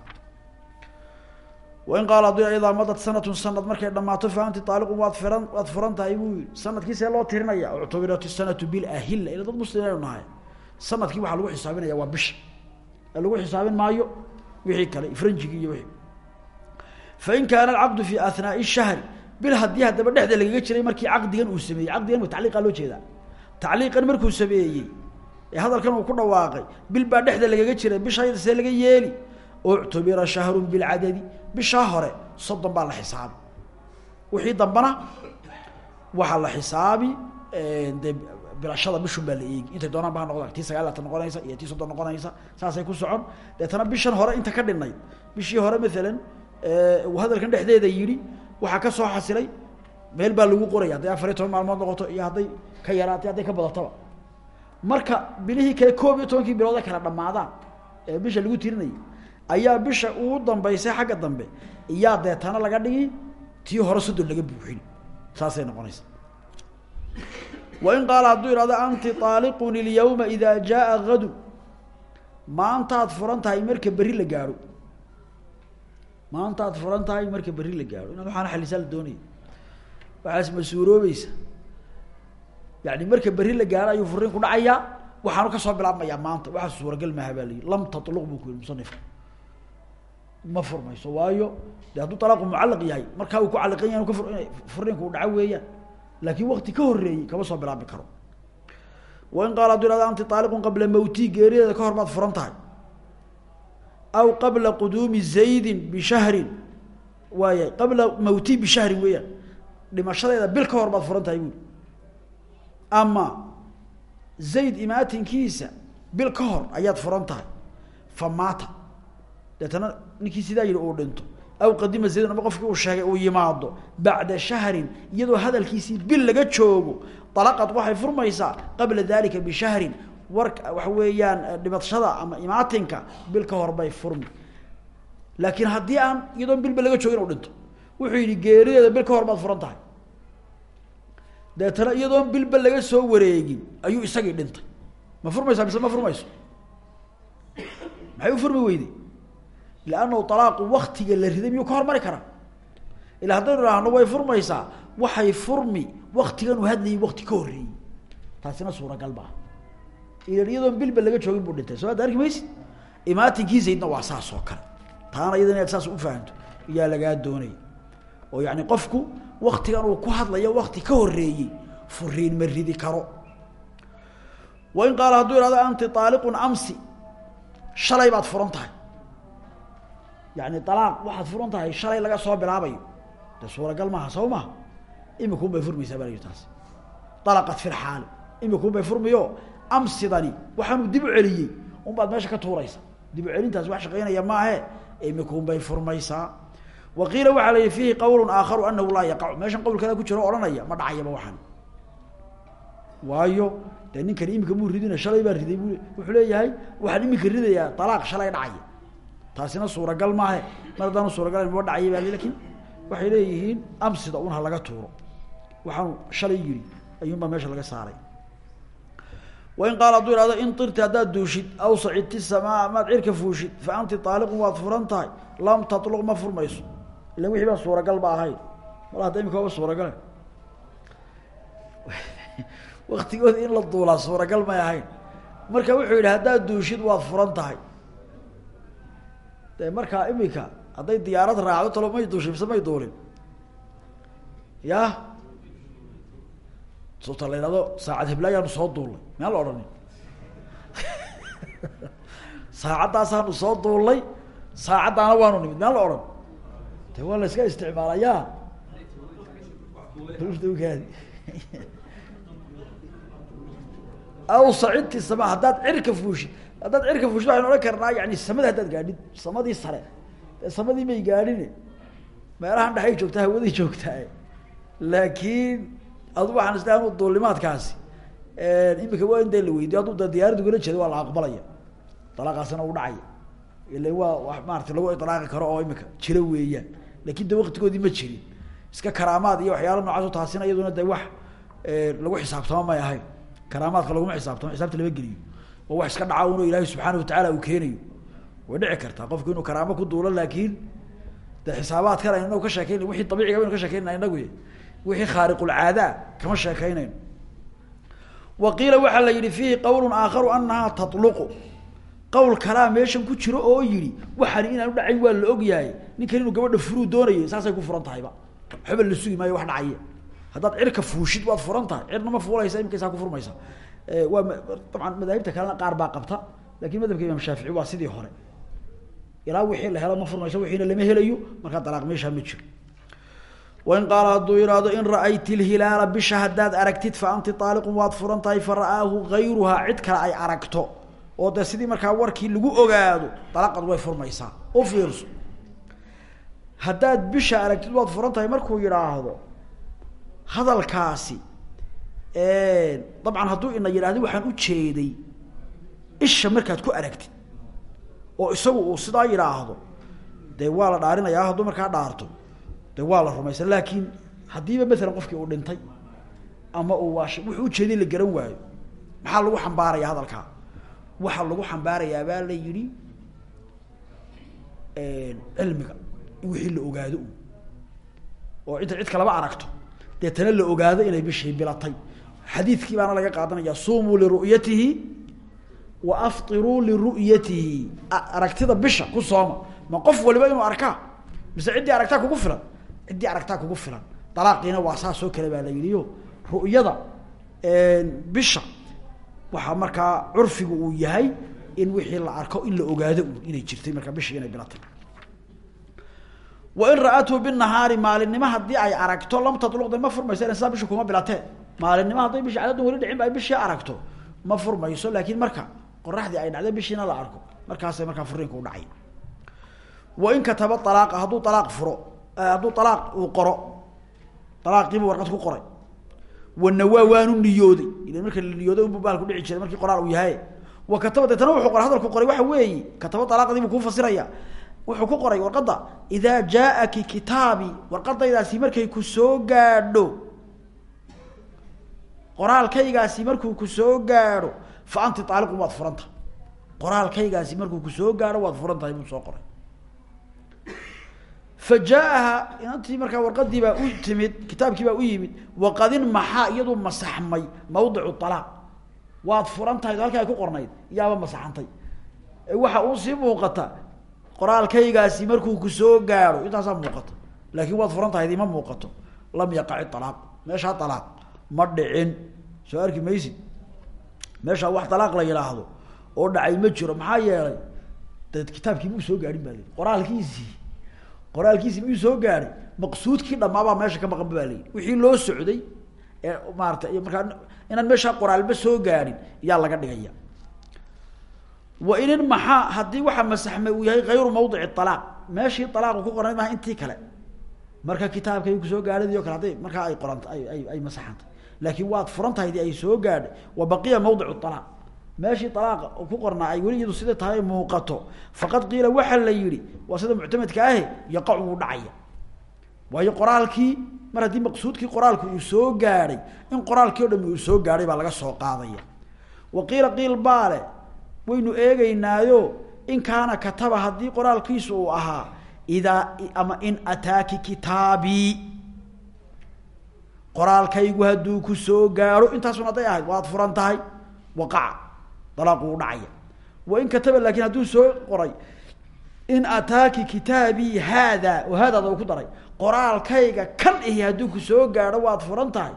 Wain qaala hadduu idaa madad sanatun sanad markay dhammaato fa anti aaliqun waad firan waad furan tahay buu yihi sannadkii see loo tirinaya uctubirat isanatu bilahila ila dad muslim aynu sannadkii waxaa lagu xisaabinaya waa bisha lagu xisaabin maayo wixii kale franjigii iyo wixii. Fain kaana alcaqdu fi ahnaai shahri bil haddii haddaba dhexda lagaga jiray markii caqdigan uu sameeyey caqdigan tacliiqaa loo jeedaa. Tacliiqan markuu sameeyey ee hadalkan uu ku dhawaaqay bil baa dhexda lagaga jiray bishayda see laga yeeli. Uctubira shahrun bilcadadi bishaa hore soddon baa la xisaabay wixii dambana waxaa la xisaabi dee bilashada bishun baa la eegi intay doonaan ba ha noqdaan. Tii sagaalatan noqonaysa iyo tii soddon noqonaysa saasay ku socon. Deetana bishan hore inta ka dhinnayd bishii hore maalan uu hadalkan dhexdeeda yidhi waxaa ka soo xasilay meel baa lagu qoraya hadday afar iyo toban maalmood noqoto iyo hadday ka yaraatay hadday ka badataba. Marka bilihii kale koob iyo tobankii bilood ay kala dhamaadaan ee bisha lagu tirinayay ayaa bisha ugu dambeysay xagga dambe. Iyaa deetana laga dhigi tii hore soddon laga buuxin. Saasay noqonaysa wain qaala hadduu ihahdo anti aaliqun ilyawma ida jaaa gadu maantaad furan tahay marka berri la gaadho maantaad furan tahay marka berri la gaadho inaad waxaana xalisaa la doonaya waxaas masuuroobaysa yani marka berri la gaadho ayuu furiin ku dhacayaa waxaanu ka soo bilaabmayaa maanta waxaa suuragal maaha baa layihi lam tatluq buu ku yihi musanifka ma furmayso waayo de hadduu talaaqu mucallaq yahay markaa uu ku calliqan yahay ka furiinku u dhaco weeyaan laakiin wakti ka horeeyey kama soo bilaabi karo. Wain qaala hadduu ihahdo anti aaliqun qabla mawti geerideeda ka hor baad furan tahay. Aw qabla quduumi zaydin bishahrin. Waaya qabla mawti bishahrin weeyaan dhimashadeeda bil ka hor baad furan tahay buuri ama zayd imaatinkiisa bil ka hor ayaad furan tahay. Fa maata. Deetana ninkii sidaa yihi uu dhinto aw qadima zaydun ama qofkii uu sheegay uu yimaado bacda shahrin iyadoo hadalkiisii bil laga joogo dalaqad waxay furmaysaa qabla dalika bishahrin warka waxa weeyaan dhimashada ama imaatinka bil ka hor bay furmi laakiin haddii aan iyadoon bilba laga joogin u dhinto wuxuu yihi geerideeda bil ka hor baad furan tahay deetana iyadoon bilba laga soo wareegin ayuu isagii dhintay ma furmaysaa mise ma furmayso maxay u furmi weyday lannahu alaaqu waktiga la riday miyuu ka hormari karaa ila haddaynu idhaahno way furmaysaa waxay furmi waktigan uu hadlayay wakti ka horreeyey taasina suuragal maaha ilan iyadoon bilba laga joogin buu dhintay soo ad arki maysid imaatinki zaydna waa saas oo kale taana iyada inaad saas ufahanto iyaa lagaa doonaya oo yani qofku waktigan uu ku hadlayo wakti ka horeeyey furiin ma ridi karo wain qaala hadduu ihahdo anti aaliqun amsi shalay baad furan tahay yani alaaq waxaad furan tahay shalay laga soo bilaabayo. De suuragal maaha soo maha imikun bay furmaysaa baa taas. Alaqat fi lxaali imikun bay furmiyo amsidani waxaanu dib u celiyey. Un baad meesha ka tuuraysa. Dib u celintaasi wax shaqaynaya maahe. Imikun bay furmaysaa. Wa qiila waxaa la yihi fiihi qawl aakharu anahu laa yaqacu. Meeshan kale ku jiro odhanaya ma dhacayaba waxan waayo dee ninkani imika muu ridina shalay baa riday wuxuu leeyahay waxaan imika ridayaa alaaq shalay dhacaya taasina suuragal maahe. Mar haddaanu suuragal ma dhacaya baa laakiin waxay leeyihiin amsida un ha laga tuuro. Waxaanu shalay yiri ayuun baa meesha laga saaray. Wain qaala hadduu ihahdo in irti haddaad duushid aw sacidti samaa amaad cirka fuushid fa anti aaliqun waad furan tahay lam tatluq ma furmayso. Ila wixii baa suuragal ba ahayn. Mar hadda imika ba suuragale waktigoodi in la duulaa suuragal may ahayn. Marka wuxuu yidhi haddaad duushid waad furan tahay de markaa imika hadday diyaarad raacdo talo may duushin mise may duulin ya? Soota la yidhahdo saacad heblayaanu soo duullay miyaan la odhanin saacadaasaanu soo duullay saacaddaana waanu nimid. Miyaan la odhan? De waa la iska isticmaalaya? Kaadi aw sacidti sama haddaad cirka fuushid haddaad cirka fuushid waxaynu odhan karnaa yani samada haddaad gaadhid samadii sare dee samadii may gaadhine meelahan dhexay joogtaa hawaday joogtaa laakiin adu waxaan isla anu duulimaadkaasi imika waa in la weydiyo hadduu da diyaarad ugala jeedo waa la aqbalaya. Dalaaqaasina u dhacaya. Ila waa wa maarata lagu ilaaqi karo oo imika jiro weeyaan. Lakin de waktigoodii ma jirin. Iska karaamaad iyo waxyaala noocaas taasina iyaduna de wax lagu xisaabtamo may ahayn. Karaamaadka laguma xisaabtamo xisaabta lama geliyo oo wax iska dhaca uno ilaahay subxaana watacaala uu keenayo. Way dhici kartaa qofku inuu karaamo ku duulo laakiin de xisaabaadkan aynu inagu ka sheekeyn wixii dabiiciga baynu ka sheekeynana inagu wixii khaariqulcaadaa kama sheekeynayno wa qiila waxaa la yihi fiihi qawlu aakharu anahaa tatluqu. Qawl kalaa meeshan ku jiro oo yihi waxaani inaan udhacayn waa la ogyahay ninkan inuu gabadha furuu doonayay saasay ku furan tahayba waxba la sugi maayo wax dhacaya. Haddaad cirka fuushid waad furan cirna ma fuulaysa imikaysaa ku furmaysa waa dabcan madaahibta kalena qaar baa qabta laakiin madhabka imaam shaafici waa sidii hore. Ilaa wixii la helo ma furmayso wixiina lama helayo markaa dalaaq meeshaa ma jiro. Wain qaala hadduu ihahdo in ra'ayti lhilaala bisha haddaad aragtid fa anti aaliqun waad furan tahay fa ra'aahu gayruhaa cid ay aragto. Oo dee sidii markaa warkii lagu ogaado dalaqad way furmaysaa u fiirso. Haddaad bisha aragtid waad furan tahay markuu yidhaahdo hadalkaasi dabcan hadduu ina yidhahdo waxaan ujeeday isha markaad ku aragtid. Oo isagu uu sidaa yidhaahdo. Dee waa la dhaarinayaa hadduu markaa dhaarto de waa la rumaysan laakiin haddiiba maalan qofkii uu dhintay ama uu waash wuxuu ujeeday la garan waayo. Maxaa lagu xambaarayaa hadalkaa? Waxaa lagu xambaarayaa baa la yidhi cilmiga in wixii la ogaado oo inta cid kalaba aragto deetana la ogaado inay bishii bilatay xadiidkii baana laga qaadanaya sumuu liru'yatihi wa afiruu liru'yatihi. Aragtida bisha ku sooma ma qof waliba inuu arkaa? Mise ciddii aragtaa kugu filan? Ciddii aragtaa kugu filan. Dalaaqiina waa saasoo kale baa la yidhiyo ru'yada bisha waxaa markaa curfigu uu yahay in wixii la arko in la ogaado inay jirtay markaa bishii inay bilatay wain ra'athu binahaari haddii ay aragto lam tatluqda ma furmayso sidaa bisha kuma bilatee maalinimo hadday bishi cadadun weli dhicin ay bishii aragto. Ma furmayso laakiin marka qoraxdii ay dhacday bishiina la arko. Markaasay markaa furiinka u dhacay. Wain kataba alaaqa hadduu alaaq furo hadduu alaaq uu qoro alaaqiibu warqad ku qoray. Wanawaa waanu niyooday. Ila marka la niyooday unbu baalku dhici jiray markii qoraal uu yahay. Wa kataba deetana wuxuu qoray hadalku qoray waxa weeye. Kataba alaaqdii buu kuu fasiraya. Wuxuu ku qoray warqadda idaa jaaaki kitaabii warqadaydaasi markay ku soo gaadho qoraalkaygaasi markuu ku soo gaadho fa anti aaliqun waad furan qoraalkaygaasi markuu ku soo gaadho waad furan tahay buu soo qoray. Fa inantii markaa warqadii baa u timid kitaabkii baa u yimid waqadin maxaa iyadu masaxmay mawdicu alaaq waad furan tahay ay ku qornayd yaaba masaxantay. Waxa uu sii muuqata qoraalkaygaasi markuu ku soo gaadho intaasaa muuqato laakin waad furan tahay ima muuqato lam yaqaci alaaq meeshaa alaaq ma dhicin. Soo arki maysid? Meeshaa wax alaaq la yidhaahdo oo dhacay ma jiro. Maxaa yeelay? De kitaabkii muu soo gaadhin ba lii qoraalkiisii qoraalkiisii soo gaadhay maqsuudkii dhamaabaa meesha ka maqanba baa layihi wixii loo socday ee maarata markaa inaan meeshaa qoraalba soo gaadhin iyaa laga dhigaya. Wainin maxaa haddii waxaa masaxmay uu yahay hayru mawdici alaaq meeshii alaaqu ku qornayd maha intii kale. Marka kitaabkay ku soo gaadhadi o kale hadday markaa ay qoranta ay ay masaxantay laakiin waad furan tahay di ay soo gaadhay. Wa baqiya mawdicu alaaq meeshii alaaqa ku qornaa ay weli iyadu sida tahay muuqato. Faqad qiila waxaa la yihi waa sida muctamedka ahe yaqacu wuu dhacaya. Waayo qoraalkii mar haddii maqsuudkii qoraalku uu soo gaadhay in qoraalkii o dhami uu soo gaadhay baa laga soo qaadaya. Wa qiila qiil baale waynu eegeynaayo in kaana kataba haddii qoraalkiisu uu ahaa idaa ama in ataaki kitaabii qoraalkaygu hadduu ku soo gaadho intaasun hadday ahayd waad furan tahay waqaca dalaaqu u dhacaya. Wa in kataba laakiin hadduu soo qoray in ataaki kitaabii haada oo haadaada uu ku daray qoraalkayga kan ihi hadduu ku soo gaadho waad furan tahay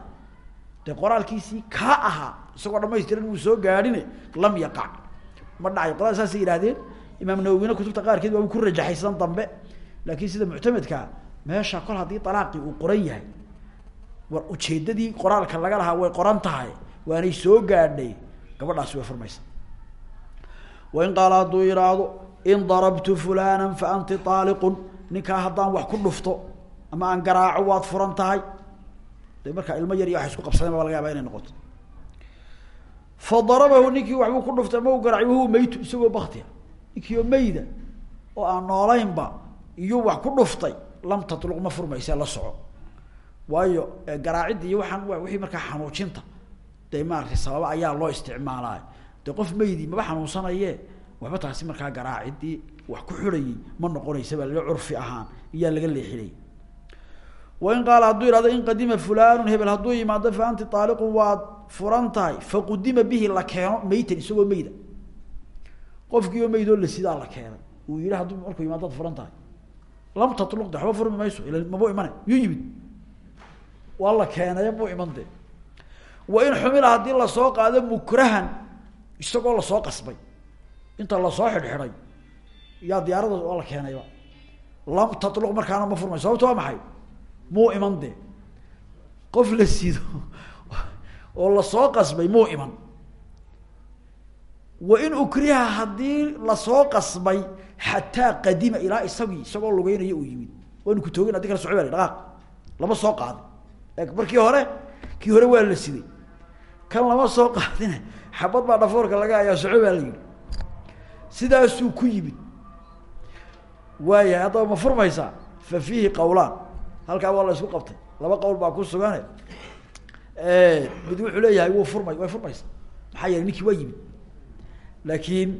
dee qoraalkiisii kaa ahaa isagoo dhamaystiran uu soo gaadhine lam yaqac. Ma dhacay qolada saasay yidhahdeen imaam nawowina kutubta qaarkeed waa ku rajaxay dambe. Laakiin sida muctamedkaa meesha kol haddii alaaqii uu qoran yahay war ujeedadii qoraalka laga lahaa way qoran tahay waanay soo gaadhay gabadhaasi way furmaysa. Wain qaala hadduu yidhaahdo in darabtu fulana fa anti aaliqun ninkaa haddaan wax ku dhufto ama aan garaaco waad furan tahay de markaa ilmo yar iyo wax isku qabsadeen baa laga yaaba inay noqoto. Fadarabahu ninkii waxbuu ku dhuftay ama u garaacay wahuwa maytu isagoo baktia ninkii oo meyda oo aan noolaynba iyuu wax ku dhuftay lam tatluq ma furmaysa la soco waayo garaacidda iyo waxaan wixii markaa xanuujinta dee maaragtay sababa ayaa loo isticmaalaa dee qof meydii maba xanuunsanaye waxba taasi markaa garaacidii wax ku xidhayay ma noqonaysa baa lala curfi ahaan iyaa laga leexinay wain qaala hadduu yihahdo in qadima fulanu hebel hadduu yimaado fa anti aaliqun waad furan tahay faqudima bihi la keeno meytan isagoo meyda. Qofkii oo meydoo la sidaa la keenay uu yihi hadduu markuu yimaado ad furan tahay. Lam tatluq de mayso ila mabuu imana yuu yimid waa la keenay muu iman de wain xumila haddii la soo qaado mukrahan isagoo la soo qasbay inta la soo xidhxidhay yaa diyaarada waa la keenayba lam tatluq markaana ma furmay sababto waa maxay? Muu iman dee. Qof la sido oo la soo qasbay muu iman. Wa in ukriha haddii la soo qasbay xataa qadima ilaa isagii isagoo lugeynaya uu yimid. Waanu ku toogin adi kala soco dhaqaaq lama soo qaaday markii hore kii hore waa la siday. Kan lama soo qaadina xabad baa dhafoorka laga hayaa soco baa la yihi sidaasuu ku yimid. Waayahay haddaba ma furmaysaa fa fiihi qawlaan. Halkaa waa la isku qabtay. Laba qowl baa ku sugane. Mid wuxuu leeyahay wuu furmay way furmaysa maxaa yeelay ninkii waa yimid. Laakiin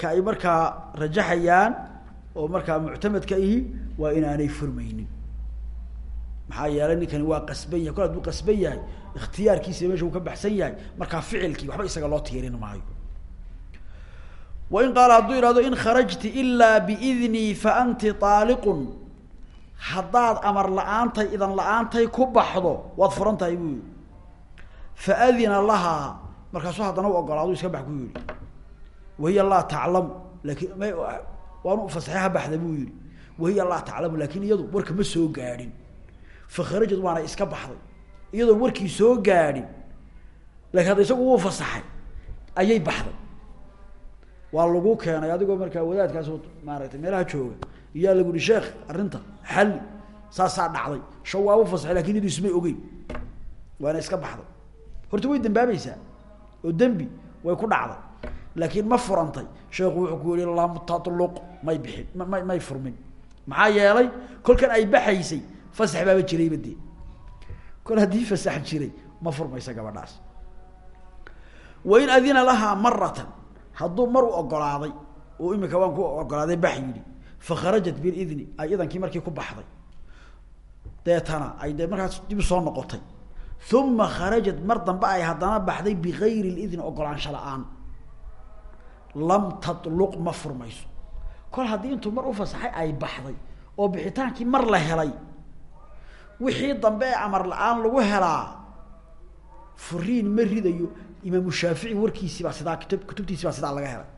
ka ay markaa rajaxayaan oo markaa muctamadka ihi waa inaanay furmaynin maxaa yeelay ninkani waa qasban yahay. Kol haduu qasban yahay ikhtiyaarkiisa meesha uu ka baxsan yahay markaa ficilkii waxba isaga loo tiirin maayo. Wain qaala hadduu ihahdo in kharajti ilaa biidnii fa anti aaliqun haddaad amar la'aantay idan la'aantay ku baxdo waad furan tahay buu yihi faadina lahaa markaasuu haddana u ogolaadu iska bax ku yihi wahiya laa taclamu laakiin m waanu fasaxe ha baxda buu yihi wahiya laa taclamu laakiin iyadu warka ma soo gaadhin fakharajad waana iska baxday. Iyadoon warkii soo gaadhin laakiin hadda isagu wuu fasaxay ayay baxday. Waa lagu keenay adigoo markaa wadaadkaas maaragtay meelaha jooga. Iyaa lagu yihi sheekh arrinta xalli saasaa dhacday. Sha waa fasaxay laakiin iyadu ismay ogeyn. Waana iska baxday. Horta way dambaabaysaa oo dembi way ku dhacday. Laakiin ma furantay. Sheekhu wuxuu ku yihi lam tatluq may bixin may may furmin. Maxaa yeelay kolkan ay baxaysay fasax baaba jirayba dee kol haddii fasax jiray ma furmaysa gabadhaas. Wain adina lahaa maratan hadduu mar u ogolaaday oo imika waan ku ogolaaday bax yidhi fakharajat bilidni ay idankii markii ku baxday. Deetana ay dee markaas dib soo noqotay. Uma kharajat mar dambe ay haddana baxday bigayri lidni ogolaansho la'aan. Lam tatluq ma furmayso. Kol haddii intuu mar u fasaxay ay baxday oo bixitaankii mar la helay wixii dambe ee amar la'aan lagu helaa. Furiin ma ridayo imaamu shaafici warkiisii baa sidaa kutub kutubtiisi baa sidaa laga helay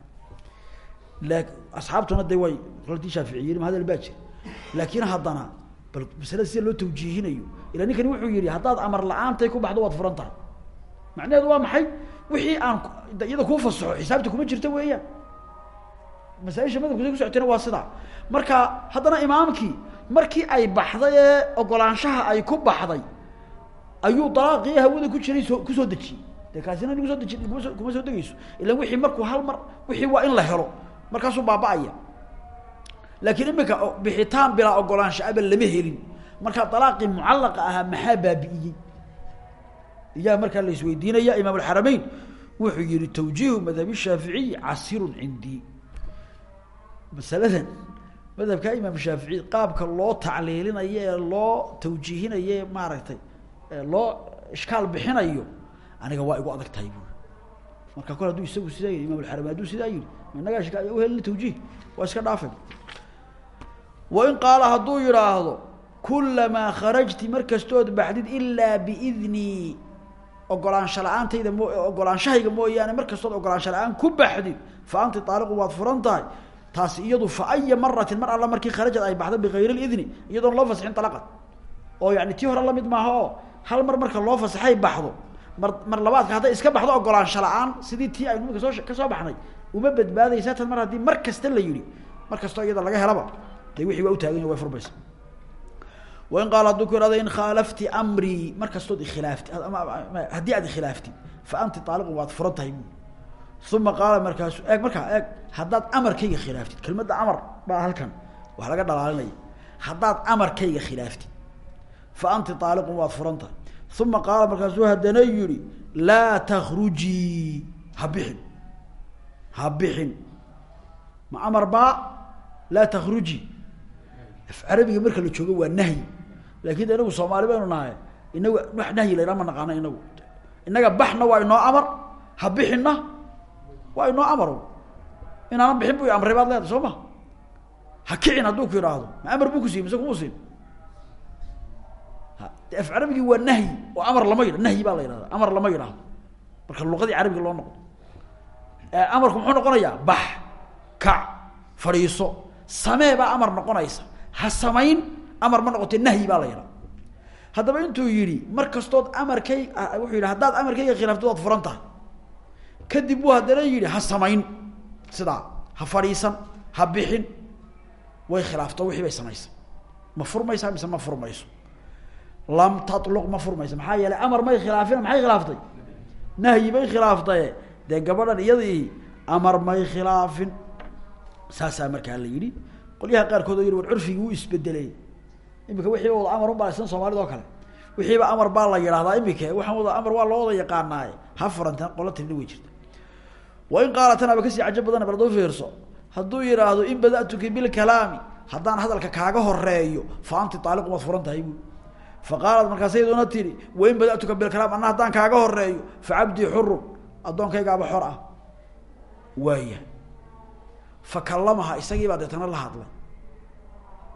la asxaabtuna de way roltii shaaficiyiin ma hadal baa jira. Laakiin haddana bal masalada sida loo tawjiihinayo ila ninkani wuxuu yihi haddaad amar la'aantay ku baxdo waad furan tahay. Macnaheedu waa maxay? Wixii aan iyada kuu fasaxo xisaabta kuma jirto weeyaan. Masaaisha madabka ku socotayna waa sidaa. Marka haddana imaamkii markii ay baxday ee ogolaanshaha ay ku baxday ayuu dalaaqii hawada ku jiray soo ku soo dejiyey de kaasina nigu soo deji kuma soo kuma degeyso ilan wixii markuu hal mar wixii waa in la helo markaasuu baaba-aya. Laakiin imika bixitaan bilaa ogolaansha aba lama helin. Markaa dalaaqii mucallaqa ahaa maxaa baabi'iyey? Iyaa markaa la isweydiinaya imaam alxarameyn wuxuu yihi tawjiihu madhab shaaficiy casirun cindii masaladan madhabka imaam shaafici qaabka loo tacliilinayo ee loo tawjiihinayo ee maaragtay loo ishkaal bixinayo aniga waa igu adag tahay buui marka kol hadduu isagu sidaa yihi imam alxarami hadduu sidaa yihi inagaa shika uhelina tawjiih waa iska dhaafay. Wain qaala hadduu yidhaahdo kulamaa kharajti mar kastood baxdid ilaa biidnii ogolaansho la'aantayda mo ogolaanshahayga mooyaane mar kastood ogolaansho la'aan ku baxdid fa anti aaliqu waad furan tahay taasi iyadu fa aya maratin mar alla markii kharajad ay baxdo bigayr lidni iyadoon loo fasixin alaqad oo yani tii hore la mid maaha oo hal mar marka loo fasaxay baxdo mar mar labaadka hadday iska baxdo ogolaansho la'aan sidii tii aynu imika soo ka soo baxnay uma badbaadaysa tan mar haddii mar kasta la yihi mar kastoo iyada laga helaba de wixii waa utaagan way furmaysa wain qaala hadduu ku ihahdo in khaalafti amrii mar kastood ikhilaaftid haddii aad ikhilaaftid fa anti aaliqun waad furan uma qaala markaasu eeg markaa eeg haddaad amarkayga khilaaftid kelmadda amar baa halkan wax laga dhalaalinaya haddaad amarkayga khilaaftid fa anti aaliqun waad furan tahay uma qaala markaasuu haddana yihi laa takrujii ha bixin ha bixin. Ma amar baa laa takruji af carabiga marka la joogo waa nahyi. Laakin de inagu soomaali baynu nahay inagu wax nahyi la ydhaha ma naqaano inagu. Inaga baxna waa inoo amar ha waa inoo amar inaanan bixin bu amray baad leedahay soo ma ha kicin hadduu ku yidhaahdo. Ma amar buu ku siiyey mise kuma siin de af carabigii waa nahyi oo amar lama yidha nahyi baa la yidhahda amar lama yidhaahdo. Marka luqadii carabiga loo noqdo. Amarku muxuu noqonayaa? Bax kac fadhiiso. Samee baa amar noqonaysa. Ha samayn amar ma noqotee nahyi baa la yidhaha haddaba intuu yidhi mar kastood amarkay wuxuu yidhi haddaad amarkayga khilaafto waad furan kadib buu haddana yidhi ha samayn. Sidaa ha fadhiisan ha bixin. Way khilaafto wixii bay samaysay ma furmaysaa mise ma furmayso? Lam tatluq ma furmayso maxaa yeelay amar may khilaafin maxay khilaaftay? Nahyi bay khilaaftaye dee gabadhan iyadii amar may khilaafin. Saasaa markaa la yidhi. Qolyaha qaarkood oo yidhi war curfigii wuu isbedeley imika wixiiba wada amar un baa isna soomaalida oo kale. Wixiiba amar baa la yidhahdaa imika waxaan wada amar waa loo wada yaqaanaaye ha furantan qola tirina way jirta wa in qaalatan aba ka sii cajo badan bal duu fiirso hadduu yidhaahdo in bada'tuki bilkalaami haddaan hadalka kaaga horeeyo fa anti taaliqu waad furan tahay buui fa qaalat markaas iyaduna tidhi wain bada'tuka bilkalaam anna haddaan kaaga horeeyo fa cabdii xurun addoonkaygaaba xor ah. Waaya. Fa kallamaha isagii baa deetana la hadlay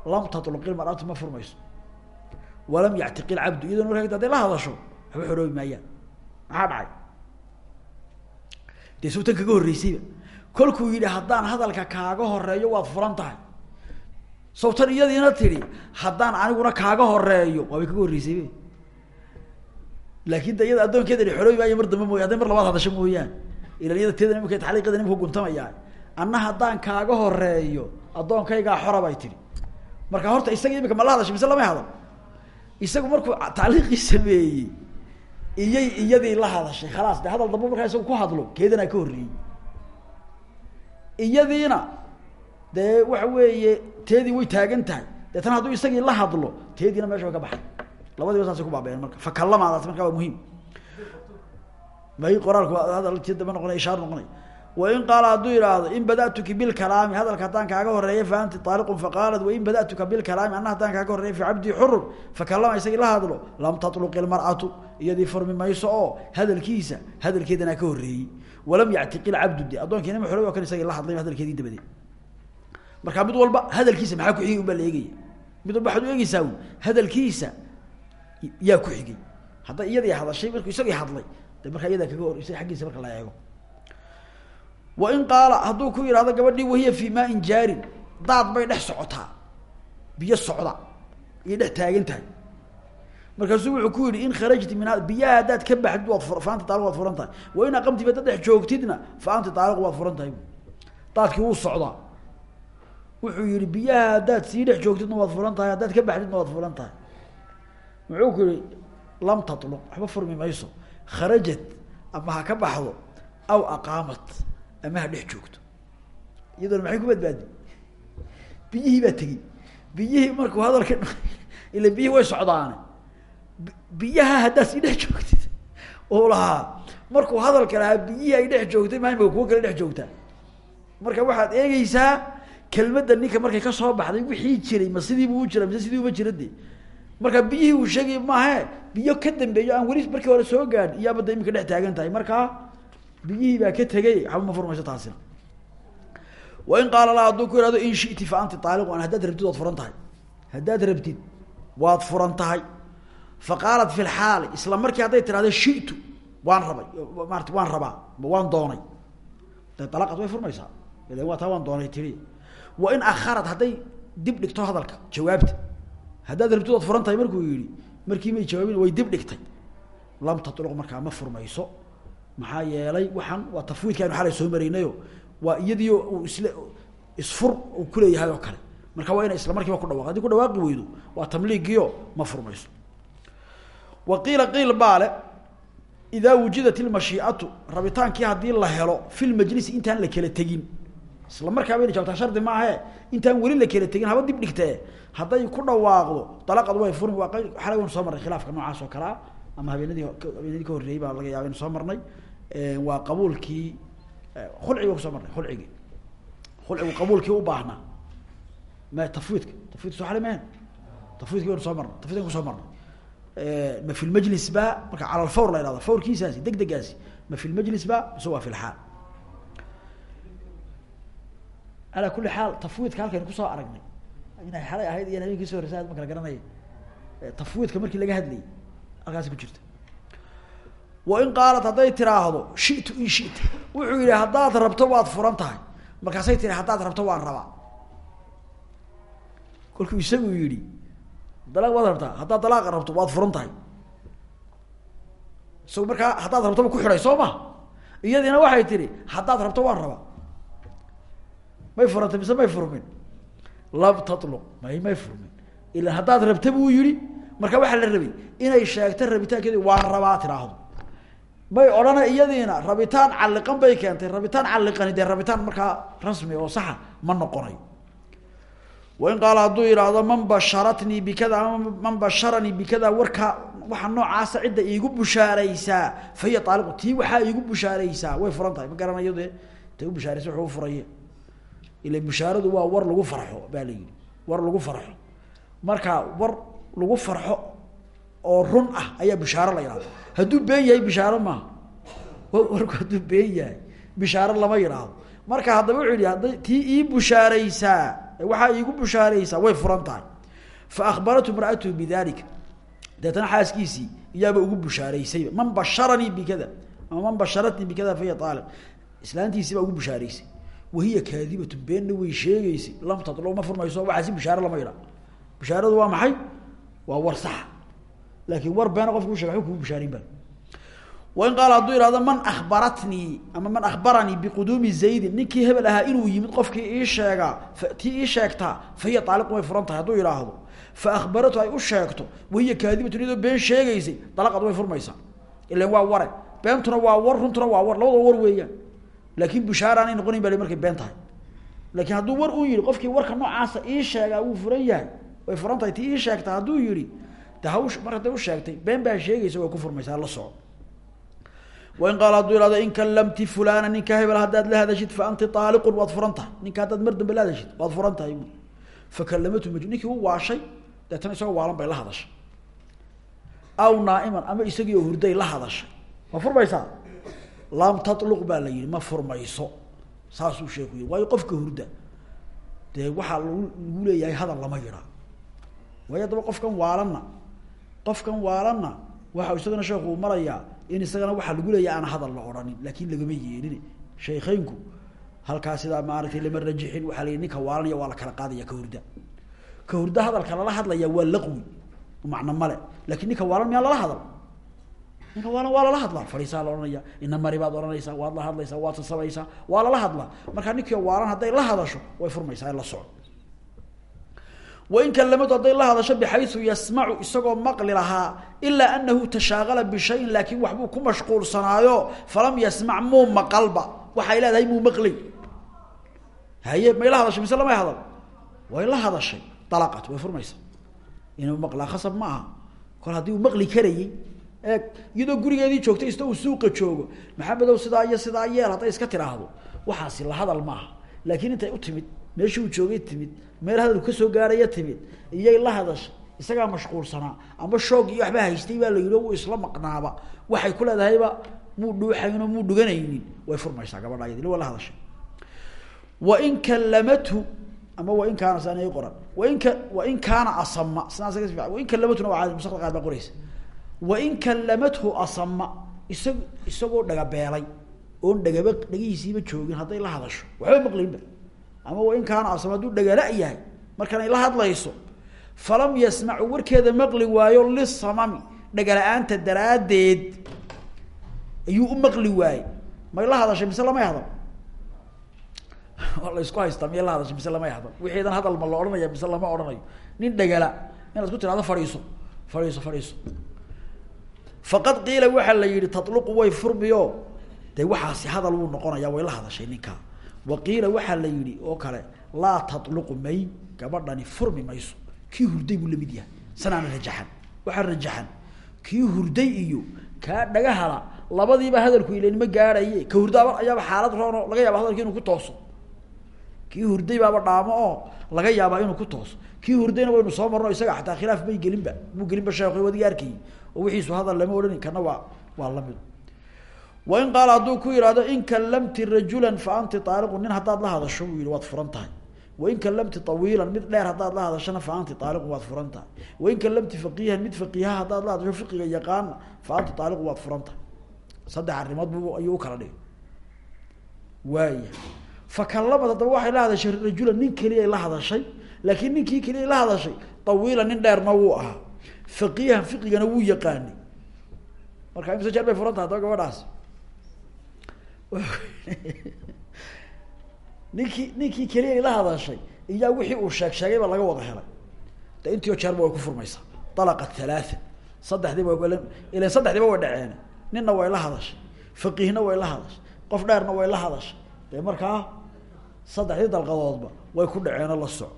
lam tatluq ilmar'atu ma furmayso. Walam yactiqi lcabdu iyadona markaa haday la hadasho waxba xoroobi maayaan. Maxaa dhacay dee sawtan kaga horreysayba. Kolkuu yidhi haddaan hadalka kaaga horeeyo waad furan tahay. Sawtan iyadiina tidhi haddaan aniguna kaaga horeeyo waabay kaga horreysaybe laakin de iyada addoonkeedani xoroobi maayo mar dambe mooya hadday mar labaad hadasho mooyaan. Ilan iyada teeda imika taxliiqada nimka guntamayaa anna haddaan kaaga horeeyo addoonkaygaa xora bay tihi marka horta isaga imika ma la hadashay mise lamay hadal isagu markuu tacliiqii sameeyey iyay iyadii la hadashay khalaas. De hadal dambe markaa isagu ku hadlo keedanaa ka horreeyey. Iyadiina dee waxa weeye teedii way taagan tahay. Deetana hadduu isagii la hadlo teediina meesha way ka baxay. Labadiiba saasay ku baabeen marka. Fakalamaadaas markaa waa muhiim. May qoraalku hadal ti dambe noqonay ishaar noqonay wain qaala hadduu yidhaahdo in bada'tuki bilkalaami hadalka haddaan kaaga horreeya fa anti taaliqun faqaalat wain bada'tuka bilkalaami anna haddaan kaaga horreeya fa cabdii xurun fakalama isagii la hadlo lam tatluq ilmar'atu iyadii furmi mayso oo hadalkiisa hadalkeedanaa ka horreeyey walam yactiqi lcabdu de addoonkiina ma xorey o kan isagii la hadlay hadalkeedii dabadeed. Marka mid walba hadalkiisa maxaa ku xigay un baa mid walba waxaad u eegeysaa hadalkiisa yaa ku xigay. Hadday iyadii hadashay markuu isagii hadlay de markaa kaga hor aggiisa marka la eego wain qaala hadduu ku yidhahdo gabadhii wahiya fii maain jaarin. Daad bay dhex socotaa. Biyo socda. Iyo dhex taagan tahay. Markaasuu ku yihi in kharajti min biyaha haddaad ka baxdid waad fa anti taaliq waad furan tahay. Wain aqamti badda dhex joogtidna fa anti taaliqu waad furan tahay. Daadkii wuxuu yihi biyaha haddaad sii dhex joogtidna waad furan tahay ka baxdidna waad furan tahay. Ku yihi lam tatluq. Waxba furmi mayso. Kharajat ama ha ka baxdo aw aqaamat ama ha dhex joogto. Iyadoona maxay ku badbaadi biyihii baa tegey. Biyihii markuu hadalka ila biyihii way socdaane. Biyaha haddaad sii dhex joogtid oo lahaa markuu hadalka lahaa biyihii ay dhex joogtay maimaka kuwo kale dhex joogtaa? Marka waxaad eegeysaa kelmadda ninka markay ka soo baxday wixii jiray ma sidiibu u jira mise sidii uma jira marka biyihii uu sheegay maahe biyo ka dambeeyo aan weli markii hore soo gaadh iyo abadda imika dhex taagan tahay. Markaa biyihii baa ka tegey waxba ma furmayso taasina. Wain qaala la hadduu ku ihahdo in shiti fa anti taaliqu an haddaad rabtid waad furan tahay. Rabtid waad furan fa qaalat fi lxaali isla markii hadday tirahdo shitu waan rabay. Maarata waan rabaa waan doonay. De dalaqad way furmaysaa. Ilan waa taa doonay tiri. Wa in akharat hadday dib dhigto hadalka jawaabta. Haddaad rabtid waad furan markuu yihi markii may jawaabin way dib dhigtay. Lam tatluq markaa ma furmayso maxaa yeelay waxaan waa tafwiidki aynu xalay soo maraynayo waa iyadiio uu isfur uu kuleeyahay oo kale. Marka waa inay isla markiiba ku dhawaq haddii ku dhawaaqi weydo waa tamliigiyo ma furmayso. Wa qiila qiil baale idaa wujidat ilmashiiatu rabitaankii haddii la helo fi lmajlisi intaan la kala tegin. Isla markaaba ina jaabtaa shardi maahe intaan weli la kala tegin haba dib dhigtee. Hadday ku dhawaaqdo dalaqad way furin waa xalay waynu soo marnay khilaafka noocaas oo kalea ama habeenadii habeenadii ka horreeyey baa laga yaaba inu soo marnay. Waa qabuulkii khulcigi ba ku soo marnay khulcigi khulcigu qabuulkii u baahnaa. Ma tafwiidka. Tafwidka soo xali mehen tafwidki waynu soo marnay. Tafwidkan ku soo marnay. Ma fi lmajlis ba marka cala alfawr la ihahda fawrkiisaasi deg ma fi lmajlis ba mise waa fi lxaal alaa kuli xaal tafwiidka halkaynu ku soo aragnay. Inay xalay ahayd iyo habeenkii so horeysa ma kala garanaya tafwiidka markii laga hadlayay halkaasi ku jirta. Wain qaalat hadday tiraahdo shitu in shita. Wuxuu yihi haddaad rabto waad furan tahay. Markaasay tiri haddaad rabto waan rabaa. Kolkuu isagu yihi dalaaq waad rabtaa. Haddaad dalaaqa rabto waad furan tahay. Isago markaa haddaad ku xidhay soo ma. Iyadiina waxay tihi haddaad rabto waan rabaa. May furantay mise may furmin lam tatluq. May may furmin ila haddaad rabta buu yihi marka waxaa la rabay inay sheegta rabitaankeedi waan rabaa tiraahdo. May odhana iyadiina rabitaan calliqan bay keentay rabitaan calliqani dee rabitaan markaa rasmi oo saxa ma noqonayo wain qaala hadduu yidhaahdo man basharatnii bikada ama man basharanii bikada warkaa waxa noocaasa cidda iigu bushaaraysaa fa hiya aaliqu tii waxaa iigu bushaaraysaa. Way furan tahay ma garanayo dee ta u bushaaraysa wuxuu ufuraye ila bushaaradu waa war lagu farxo baa la yihi war lagu farxo marka war lagu farxo oo run ah ayaa bishaaro la yidhahdo hadduu been yahay bishaaro maaha. Warku hadduu been yahay bishaaro lama yidhaahdo. Marka haddaba wuxuu yihi hadday tii ii bushaaraysaa waxaa iigu bushaaraysaa way furan tahay. Fa akhbaratu imraatuhu bidalika deetana xaaskiisii iyaaba ugu bushaaraysayba man basharanii bikada ama man basharatnii bikada fahiya aaliq islaantiisii baa ugu bushaaraysay. Wahiya kaadibatu beenna way sheegeysay lam tatlo ma furmayso waxaasi bishaaro lama yidhaho bishaaradu waa maxay waa war saxa laakiin war beena qofka u shega waba kugu bishaarin ba wain qaala hadduu ihahdo man akhbaratnii ama man akhbaranii biquduumi zaydin ninkii hebel ahaa inuu yimid qofkii ii sheegaa tii ii sheegtaa fa hiya aaliqun way furan tahay. Hadduu idhaahdo fa akhbaratu ay u sheegto wahiya kaadibatun iyadoo been sheegaysay dalaqad way furmaysaa. Ilan waa ware. Beentuna waa war runtuna waa war. Labadaba war weeyaan. Laakin bushaara aanay noqonayn ba markay been tahay. Laakiin hadduu war uu yihi qofkii warka noocaasa ii sheegaa wuu furan yahay way furan tahay tii ii sheegta hadduu yihi mar hadday u sheegtay been baa sheegaysa way ku furmaysaa la soco wain qaala hadduu ihahdo in kallamti fulana ninka hebel haddaad la hadashid fa anti aaliqun waad furan tahay ninka haddaad mar dambe la hadashid waad furan tahay bu fakalamatu maj ninkii u waashay deetana isagoo waalan bay la hadashay. Aw naaiman ama isagii oo hurday la hadashay. Ma furmaysaa? Lam tatluq baa la yihi ma furmayso. Saasuu sheeku yii waayo qofkan waalanna qofkan waalanna waxa isagana sheekhu uu in isagana waxaa lagu leeyahay aan hadal la odhanin laakin lagama yeelin sheekeynku halkaa sidaa maaragtay lama rajixin waxaa la ninka waalanaya waa la kala qaadaya ka hurda. Ka hurda hadalka lala hadlaya waa laqwi macno male. Lakin ninka waalan miyaa lala hadal? Ninka waalan waa lala hadlaa? Fadhiisaa la ohanaya ina mari baad waad la hadlaysaa waad sasabaysaa waa lala hadlaa. Markaa ninkii waalan hadday la hadasho way furmaysaa la soco wain kalamadu hadday la hadasho bxayu yasmacu isagoo maqli lahaa ilaa anahu tashaagala bishayin laakin waxbuu ku mashquulsanaayo falam yasmac muu maqalba waxay leedahay muu maqlay haye may la hadashay mise lamay hadal? Way la hadashay. Dalaqat way furmaysa. Inuu maqlaa khasab ma aha. Kol haddii uu maqli karayey eeg iyadoo gurigeedii joogtay ista uu suuqa joogo. Maxamedow sidaa iyo sidaa yeel hadday iska tiraahdo. Waxaasi la hadal maaha laakiin intay u timid meeshii uu joogay timid meel hadalku ka soo gaaraya timid iyay la hadashay isagaa mashquulsanaa ama shoog iyo waxbaa haystay baa la yidhi wuu isla maqnaaba waxay ku leedahayba muu dhuuxayno muu dhuganaynin way furmaysaa gabadha ayadi waa la hadashay. Wain kallamathu ama wain kaana san qoran wain ka wain kaana asama sidaa wain kallamatuna waa caadi musaqda qaar baa qoraysa. Wain kallamathu asama isag isagoo dhagabeelay oon dhagaba dhagihiisiiba joogin hadday la hadasho waxba maqlinba ama wain kaana asama hadduu dhagala yahay markanay la hadlayso falam yasmacu warkeeda maqli waayo lisamami dhagala-aanta daraaddeed ayuu u maqli waayey. May la hadashay mise lamay hadal? Waa isku haystaa miyay la hadashay mise lamay hadal? Wixiidan hadal ma la odhanaya mise lama odhanayo? Nin dhagala inaad ku tirahdo fadhiiso fadhiiso fadhiiso. Faqad qiila waxaa la yihi tatluqu way furmiyo dee waxaasi hadal wuu noqonaya way la hadashay ninkaa waqiila waxaa la yihi oo kale laa tatluqu may gabadhani furmi mayso. Kii hurday buu la mid yahay sanaana rajaxan waxaa rajaxan. Kii hurday iyo kaa dhagahala labadiiba hadalku ilan ma gaadhaye ka hurdaaba ayaaba xaalad roono laga yaaba hadalki inuu ku tooso. Kii hurday baaba dhaamo oo laga yaabaa inuu ku tooso. Kii hurdayna waynu soo marno isaga xataa khilaaf may gelinba. Muu gelinba sheekh arkayy oo wixiisu hadal lama odhani kana waa waa la mid wain qaala hadduu ku yihahdo in kallamti rajula fa anti aaliqu nin haddaad la hadasho buu yihi waad furan tahay. Wain kallamti awiilan mid dheer haddaad la hadashona fa anti aaliqu waad furan tahay. Wain kallamti faqiihan mid faqiiha haddaad la hadasho fiqiga yaqaana fa anti aaliqu waad furan tahay. Saddex arrimood bu ayuu u kala dhigay. Waaya fa kallamad haddaba waxay la hadashay rajulan nin keliya la hadashay laakiin ninkii keliya la hadashay tawiila nin dheerna wuu ahaa ninkii ninkii keliya la hadashay iyaa wixii uu sheeg sheegayba laga wada helay. De intii o jeerba way ku furmaysaa dalaqat halaatha saddexdiiba ilan saddexdiiba way dhaceen. Ninna way la hadashay. Faqiihna way la hadashay. Qof dheerna way la hadashay. Dee markaa saddexdii dalqadoodba way ku dhaceenoo la soco.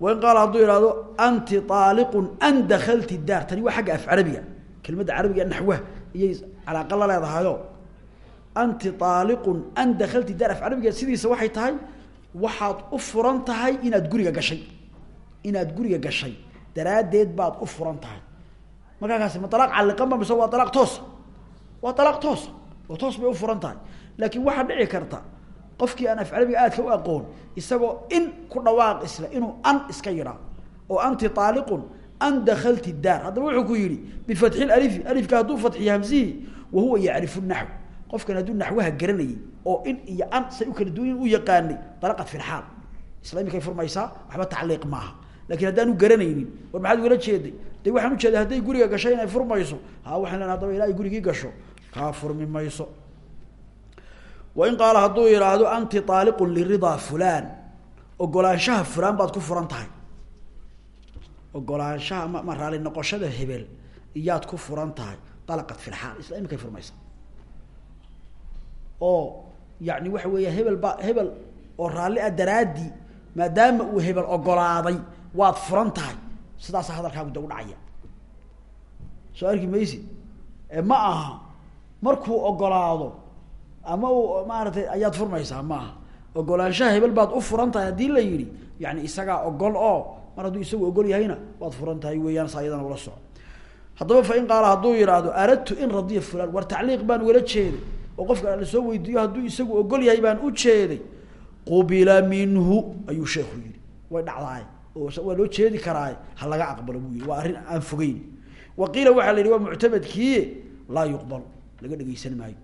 Wain qaala hadduu ihahdo anti aaliqun an dakalti daar. Tani waa xagga af carabiga kelmadda carabiga naxwaha iyay calaaqa la leedahayo anti aaliqun an dakalti daar af carabiga sidiisa waxay tahay waxaad u furan tahay inaad guriga gashay. Inaad guriga gashay. Daraaddeed baad u furan tahay. Markaakaasi ma alaaq calliqanba mise waa alaaq toosa waa alaaq oo toos bay u furan tahay. Laakiin waxaa dhici karta qofkii aan af carabiga aadka u aqoon isagoo in ku dhawaaq isle inuu an iska yidhaa oo anti aaliqun an dakalti daar. Haddaba wuxuu ku yihi bifatxi alifi alifka hadduu fadxiyo hamsihi wahuwa yacrifu naxw qofkan hadduu naxwaha garanayay oo in iyo an say u kala duwanyin u yaqaanay dalaqad fi lxaal furmaysaa waxba tacliiq maaha. Lakin haddaanu garanaynin war maxaad ugala jeeday? De waxaan ujeeday hadday guriga gashay inay furmayso? Ha waxaan len hadaba ilaa gurigii gasho. Kaa furmi mayso. Wain qaala hadduu yihaahdo anti aaliqun liridaa fulan ogolaanshaha fulaan baad ku furan tahay. Ogolaanshaha ma ma raali noqoshada hebel iyaad ku furan tahay. Dalaqat fi oo yani waxa weeya hebel baa hebel oo raalli a daraadii maadaama uu hebel ogolaaday waad furan tahay. Sidaasa hadalkaagu da dhacaya. Soo arki maysid ma aha markuu ogolaado ama uu maaratay ayaad furmaysaa ma aha. Ogolaanshaha hebel baad u furan tahay haddii la yidhi yani isagaa ogol oo mar hadduu isagu ogol yahayna waad furan tahay weeyaan sa ayadana ula soco haddaba fa in qaala hadduu yidhaahdo aradtu in radiya fulan war tacliiq baan ugala jeeday oo qofka la soo weydiiyo hadduu isagu ogol yahay baan u jeeday qubila minhu ayuu sheekhu yihi way dhacdaay oo waa loo jeedi karaaye ha laga aqbalo buu yihi waa arrin aan fogeyn. Wa qiila waxaa la yidhi waa muctamadkii laa yuqbal laga dhegeysan maayo.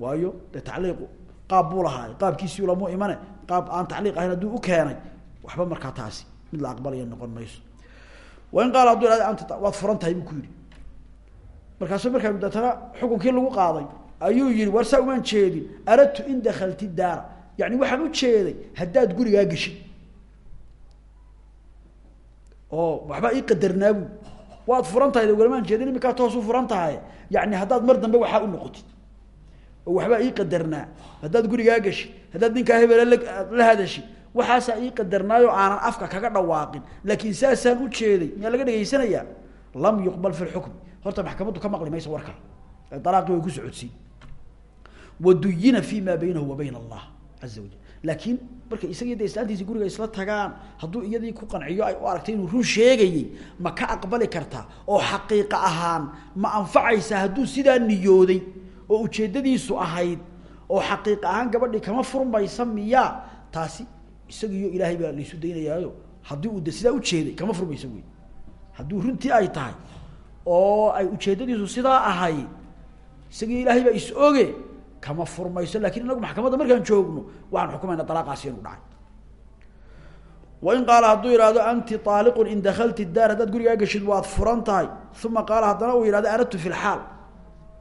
Waayo dee tacliiqu qaab buu lahaay qaabkiisii lamu imane qaab aan tacliiq ahayn hadduu u keenay waxba markaa taasi mid la aqbalaya noqon mayso. Wain qaala hadduu ihahda anta waad furan tahay buu ku yihi markaasu markaa qaaday ayuu yihi war saa umaan jeedin aradtu in dakalti daara yani waxaan u jeeday haddaad gurigaa geshid oo waxbaa ii qadarnaabu. Waad furan tahay walamaan jeedin iminkaa toos u furan tahay. Yani haddaad mar dambe waxaa u noqotid. Oo waxbaa ii qadarnaa. Haddaad gurigaa geshid haddaad ninkaa hebela la hadashid waxaasaa ii qadarnaayoo aanan afka kaga dhawaaqin. Laakiin saasaan u jeeday miyaa laga dhegaysanayaa lam yuqbal fi lxukmi horta maxkamaddu ka maqli mayso warka. Alaaqii way ku socodsiin waduyina fi ma baynahu wa bayna allah caza wajal. Laakiin markay isagii de islaantiisi guriga isla tagaan hadduu iyadii ku qanciyo ay u aragtay inuu run sheegayey ma ka aqbali kartaa oo xaqiiqa ahaan ma anfacaysaa hadduu sidaa niyooday oo ujeeddadiisu ahayd oo xaqiiq ahaan gabadhii kama furmaysa miyaa taasi isagiiyo ilaahay baa laysu daynayaayo. Haddii uu de sidaa ujeeday kama furmaysa wey hadduu runtii ay tahay oo ay ujeeddadiisu sidaa ahayd isagiiyo ilaahay baa is oge kama furmayso laakiin inagu maxkamadda markaan joogno waxaan xukumayna alaaqaasi inuu dhacay. Wain qaala hadduu ihahdo anti aaliqun in dakalti daar haddaad gurigaa geshid waad furan tahay. Uma qaala haddana uu yihahdo aradtu fi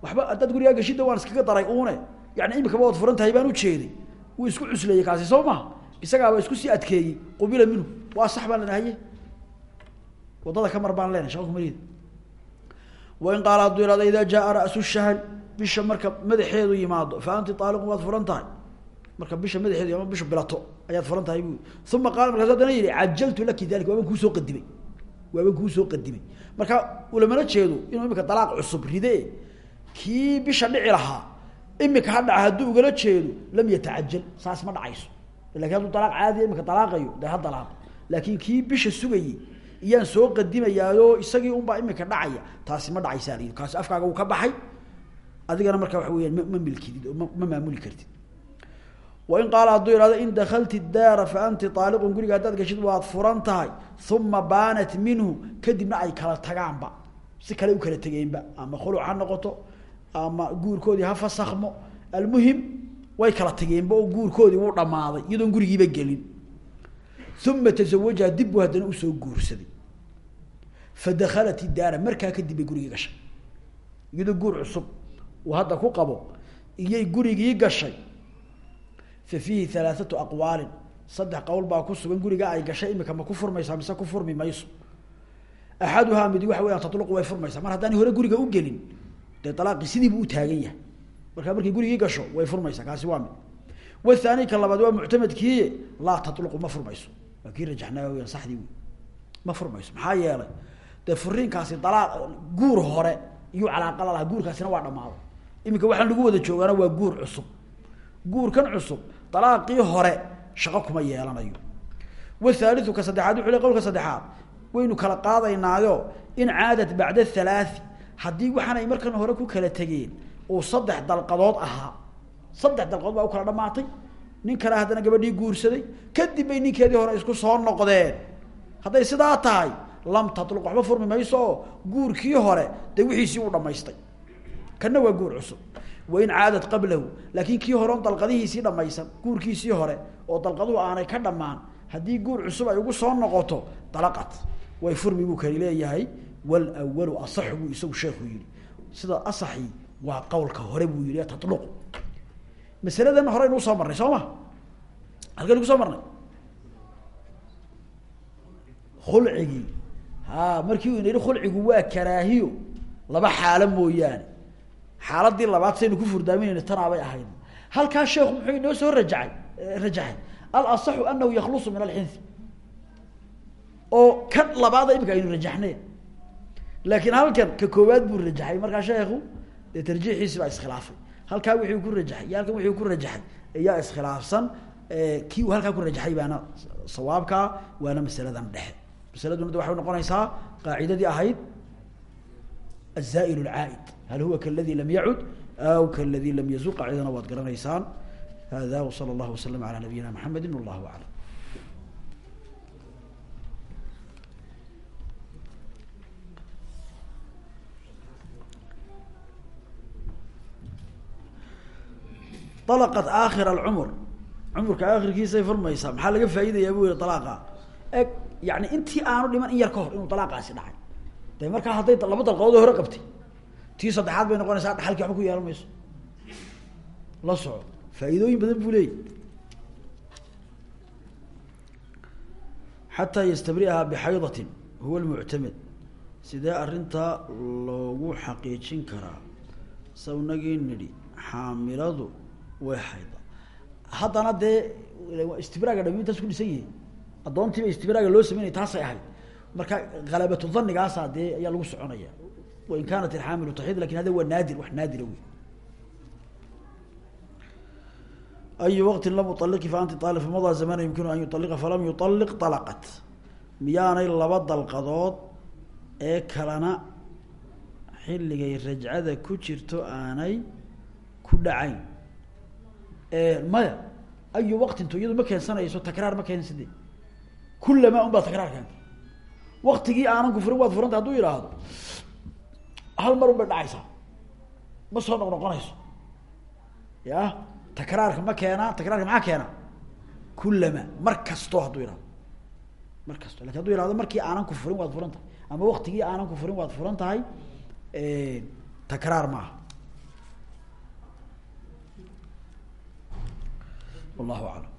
waxba haddaad gurigaa geshidda waan iskaga daray une yani imikaba waad furan tahay baan ujeeday wuu isku cusleeyey kaasi soo isagaaba isku sii adkeeyey qubila minhu. Waa sax baan waddada ka baan leenahay shaqo kumarida wain qaala hadduu ihahdo ida jaa rasu shahri bisha marka madaxeedu yimaado fa anti aaliqun waad furan marka bisha madaxeedu ama bisha bilato ayaad furan tahay bu uma qaala markaas haddana yihi cajaltu laki dalika waaban kuusoo qadimay. Waaban kuusoo qadimay. Marka ulamana jeedo inuu imika dalaaq cusub ride kii bisha dhici lahaa imika ha dhaca ugala jeedo lam yatacajal saas ma dhacayso. Lakin hadduu dalaaq caadiya imika dalaaqayo dee ha dalaaqo. Laakiin kii bisha sugayey iyaan soo qadimayaayo isagii unbaa imika dhacaya taasi ma yidhi kaasi afkaaga uu ka baxay adigana markaa waxa weyaan ma milkidid ma maamuli kartid. Wain qaala hadduu ihahdo in dakalti daara fa anti aaliqun guriga haddaad gashid waad furan tahay uma baanat minhu kadibna ay kala tagaanba. Si kale u kala tegeenba. Ama khuluc ha noqoto ama guurkoodii ha fasakmo almuhim way kala tageenba oo guurkoodii wuu dhammaaday iyadoon gurigiiba gelin. Uma tazawajaha dib buu haddana u soo guursaday. Fadakalat idaara markaa kadib bay gurigii gashay. Iyadoo guur cusub uu hadda ku qabo iyay gurigii gashay. Fa fiihi halaathatu aqwaalin. Saddex qowl baa ku sugan guriga ay gashay imika ma ku furmaysaa mise ku furmi mayso. Axaduhaa mid waxa weya tatluqu way furmaysaa. Mar haddaanay hore guriga u gelin dee alaaqii sidii buu u taagan gasho way furmaysaa kaasi waa mid. Wathani ka labaad waa muctamadkii laa tatluqu ma furmayso. Waa kii rajaxnaa weyaan ma furmayso maxaa yeelay? Dee furiinkaasi dalaaq guur hore iyuu calaaqa la guurkaasina waa dhamaaday iminka waxaan lagu wada joogaana waa guur cusub. Guurkan cusub dalaaqii hore shaqo kuma yeelanayo. Wthaaliu ka saddexaad wuxu le qowlka saddexaad waynu kala qaadaynaayo in caadat bacda halaai haddii waxaan ay markan hore ku kala tegeen uu saddex dalqadood ahaa. Saddex dalqadood baa u kala dhamaatay. Nin kale haddana gabadhii guursaday kadib bay ninkeedii hore isku soo noqdeen. Hadday sidaa tahay lam tatluq waxba furmi mayso oo guurkii hore dee wixiisii uu dhamaystay kana waa guur cusub. Wain caadat qablahu laakiin kii hore on dalqadihiisii dhamaysan guurkiisii hore oo dalqaduhu aanay ka dhamaan haddii guur cusub ay ugu soo noqoto dalaqat. Way furmi buu kani leeyahay wlwalu asaxu buu isagu sheekhu yihi sida asaxi waa qawlka hore buu yihi tatluqu masaladan horeynu u soo marnay soo ma? Halkaynu ku soo marnay? Khulcigii. Ha markii u yihi khulcigu waa karaahiyo laba xaalo mooyaane xaaladii labaad saynu ku furdaaminayno tanaabay ahayd. Halkaa sheekhu muxuu inoo soo rajaay rajaxay alaصaxu anahu yaklusu min alxinsi oo kan labaada imika aynu rajaxneen laakiin halkan ka koowaad buu rajaxay. Markaa sheekhu dee tarjiixiisi baa iskhilaafay. Halkaa wixii ku rajaxay iyo halkan wixii ku rajaxay. Ayaa iskhilaafsan kii uu halkaa ku rajaxay baana sawaabkaa waana masaladan dhexe. Masaladuna waxay noqonaysaa qaacidadii ahayd azaail اlcaaid hal huwa kaladii lam yacud aw kaladii lam yazuq qaacidana waad garanaysaan hada wsala اllah waslm alى nabiyina mxamedi wallah aclam alaqat aakhir alcumur cumurka aakhirkiisay furmaysaa maxaa laga faa'idayaa bu yihi alaaqa eg yani intii aanu dhiman in yar ka hor inuu alaaqaasi dhacay de markaa hadday laba dalqoodoo hore qabtay tii saddexaad bay noqonaysaa dhaxalkii waxba ku yeelan mayso. La soco faa'iidooyin badan buu leeyay xataa yastabri'aha bixaydatin huwa lmuctamed sidee arrintaa loogu xaqiijin karaa? Sawnagii nidhi xaamiladu way hayda. Haddana dee istibraaga dhami intaas ku dhisan yihi addoontiiba istibraaga loo sameynaya taasay ahayd. Marka halabatu danigaasa dee ayaa lagu soconaya wain kaanat ilxaamilu taxid laakiin hada waa naadir wax naadira wey ayu waqtin lam ualiqi fa anti aali famadaa zamana yumkinu an yualiqa falam yualiq alaqat miyaanay laba dalqadood ee kalena xilligay rajcada ku jirto aanay ku dhacayn maya ayu waqtintu iyadu ma keensanayso takraar ma keenside kulamaa un baa takraar keenta waktigii aanan ku furin waad furanta hadduu yidhaahdo hal mar un bay dhacaysaa. Ma soo noq noqonayso. Ya takraarka ma keenaa takraarka maxaa keena? Kulama mar kasto hadduu yihahdo mar kasto laakiin haduu yihahdo markii aanan ku furin waad furan tahay. Ama waktigii aanan ku furin waad furan tahay takraar maaha wallahu aclam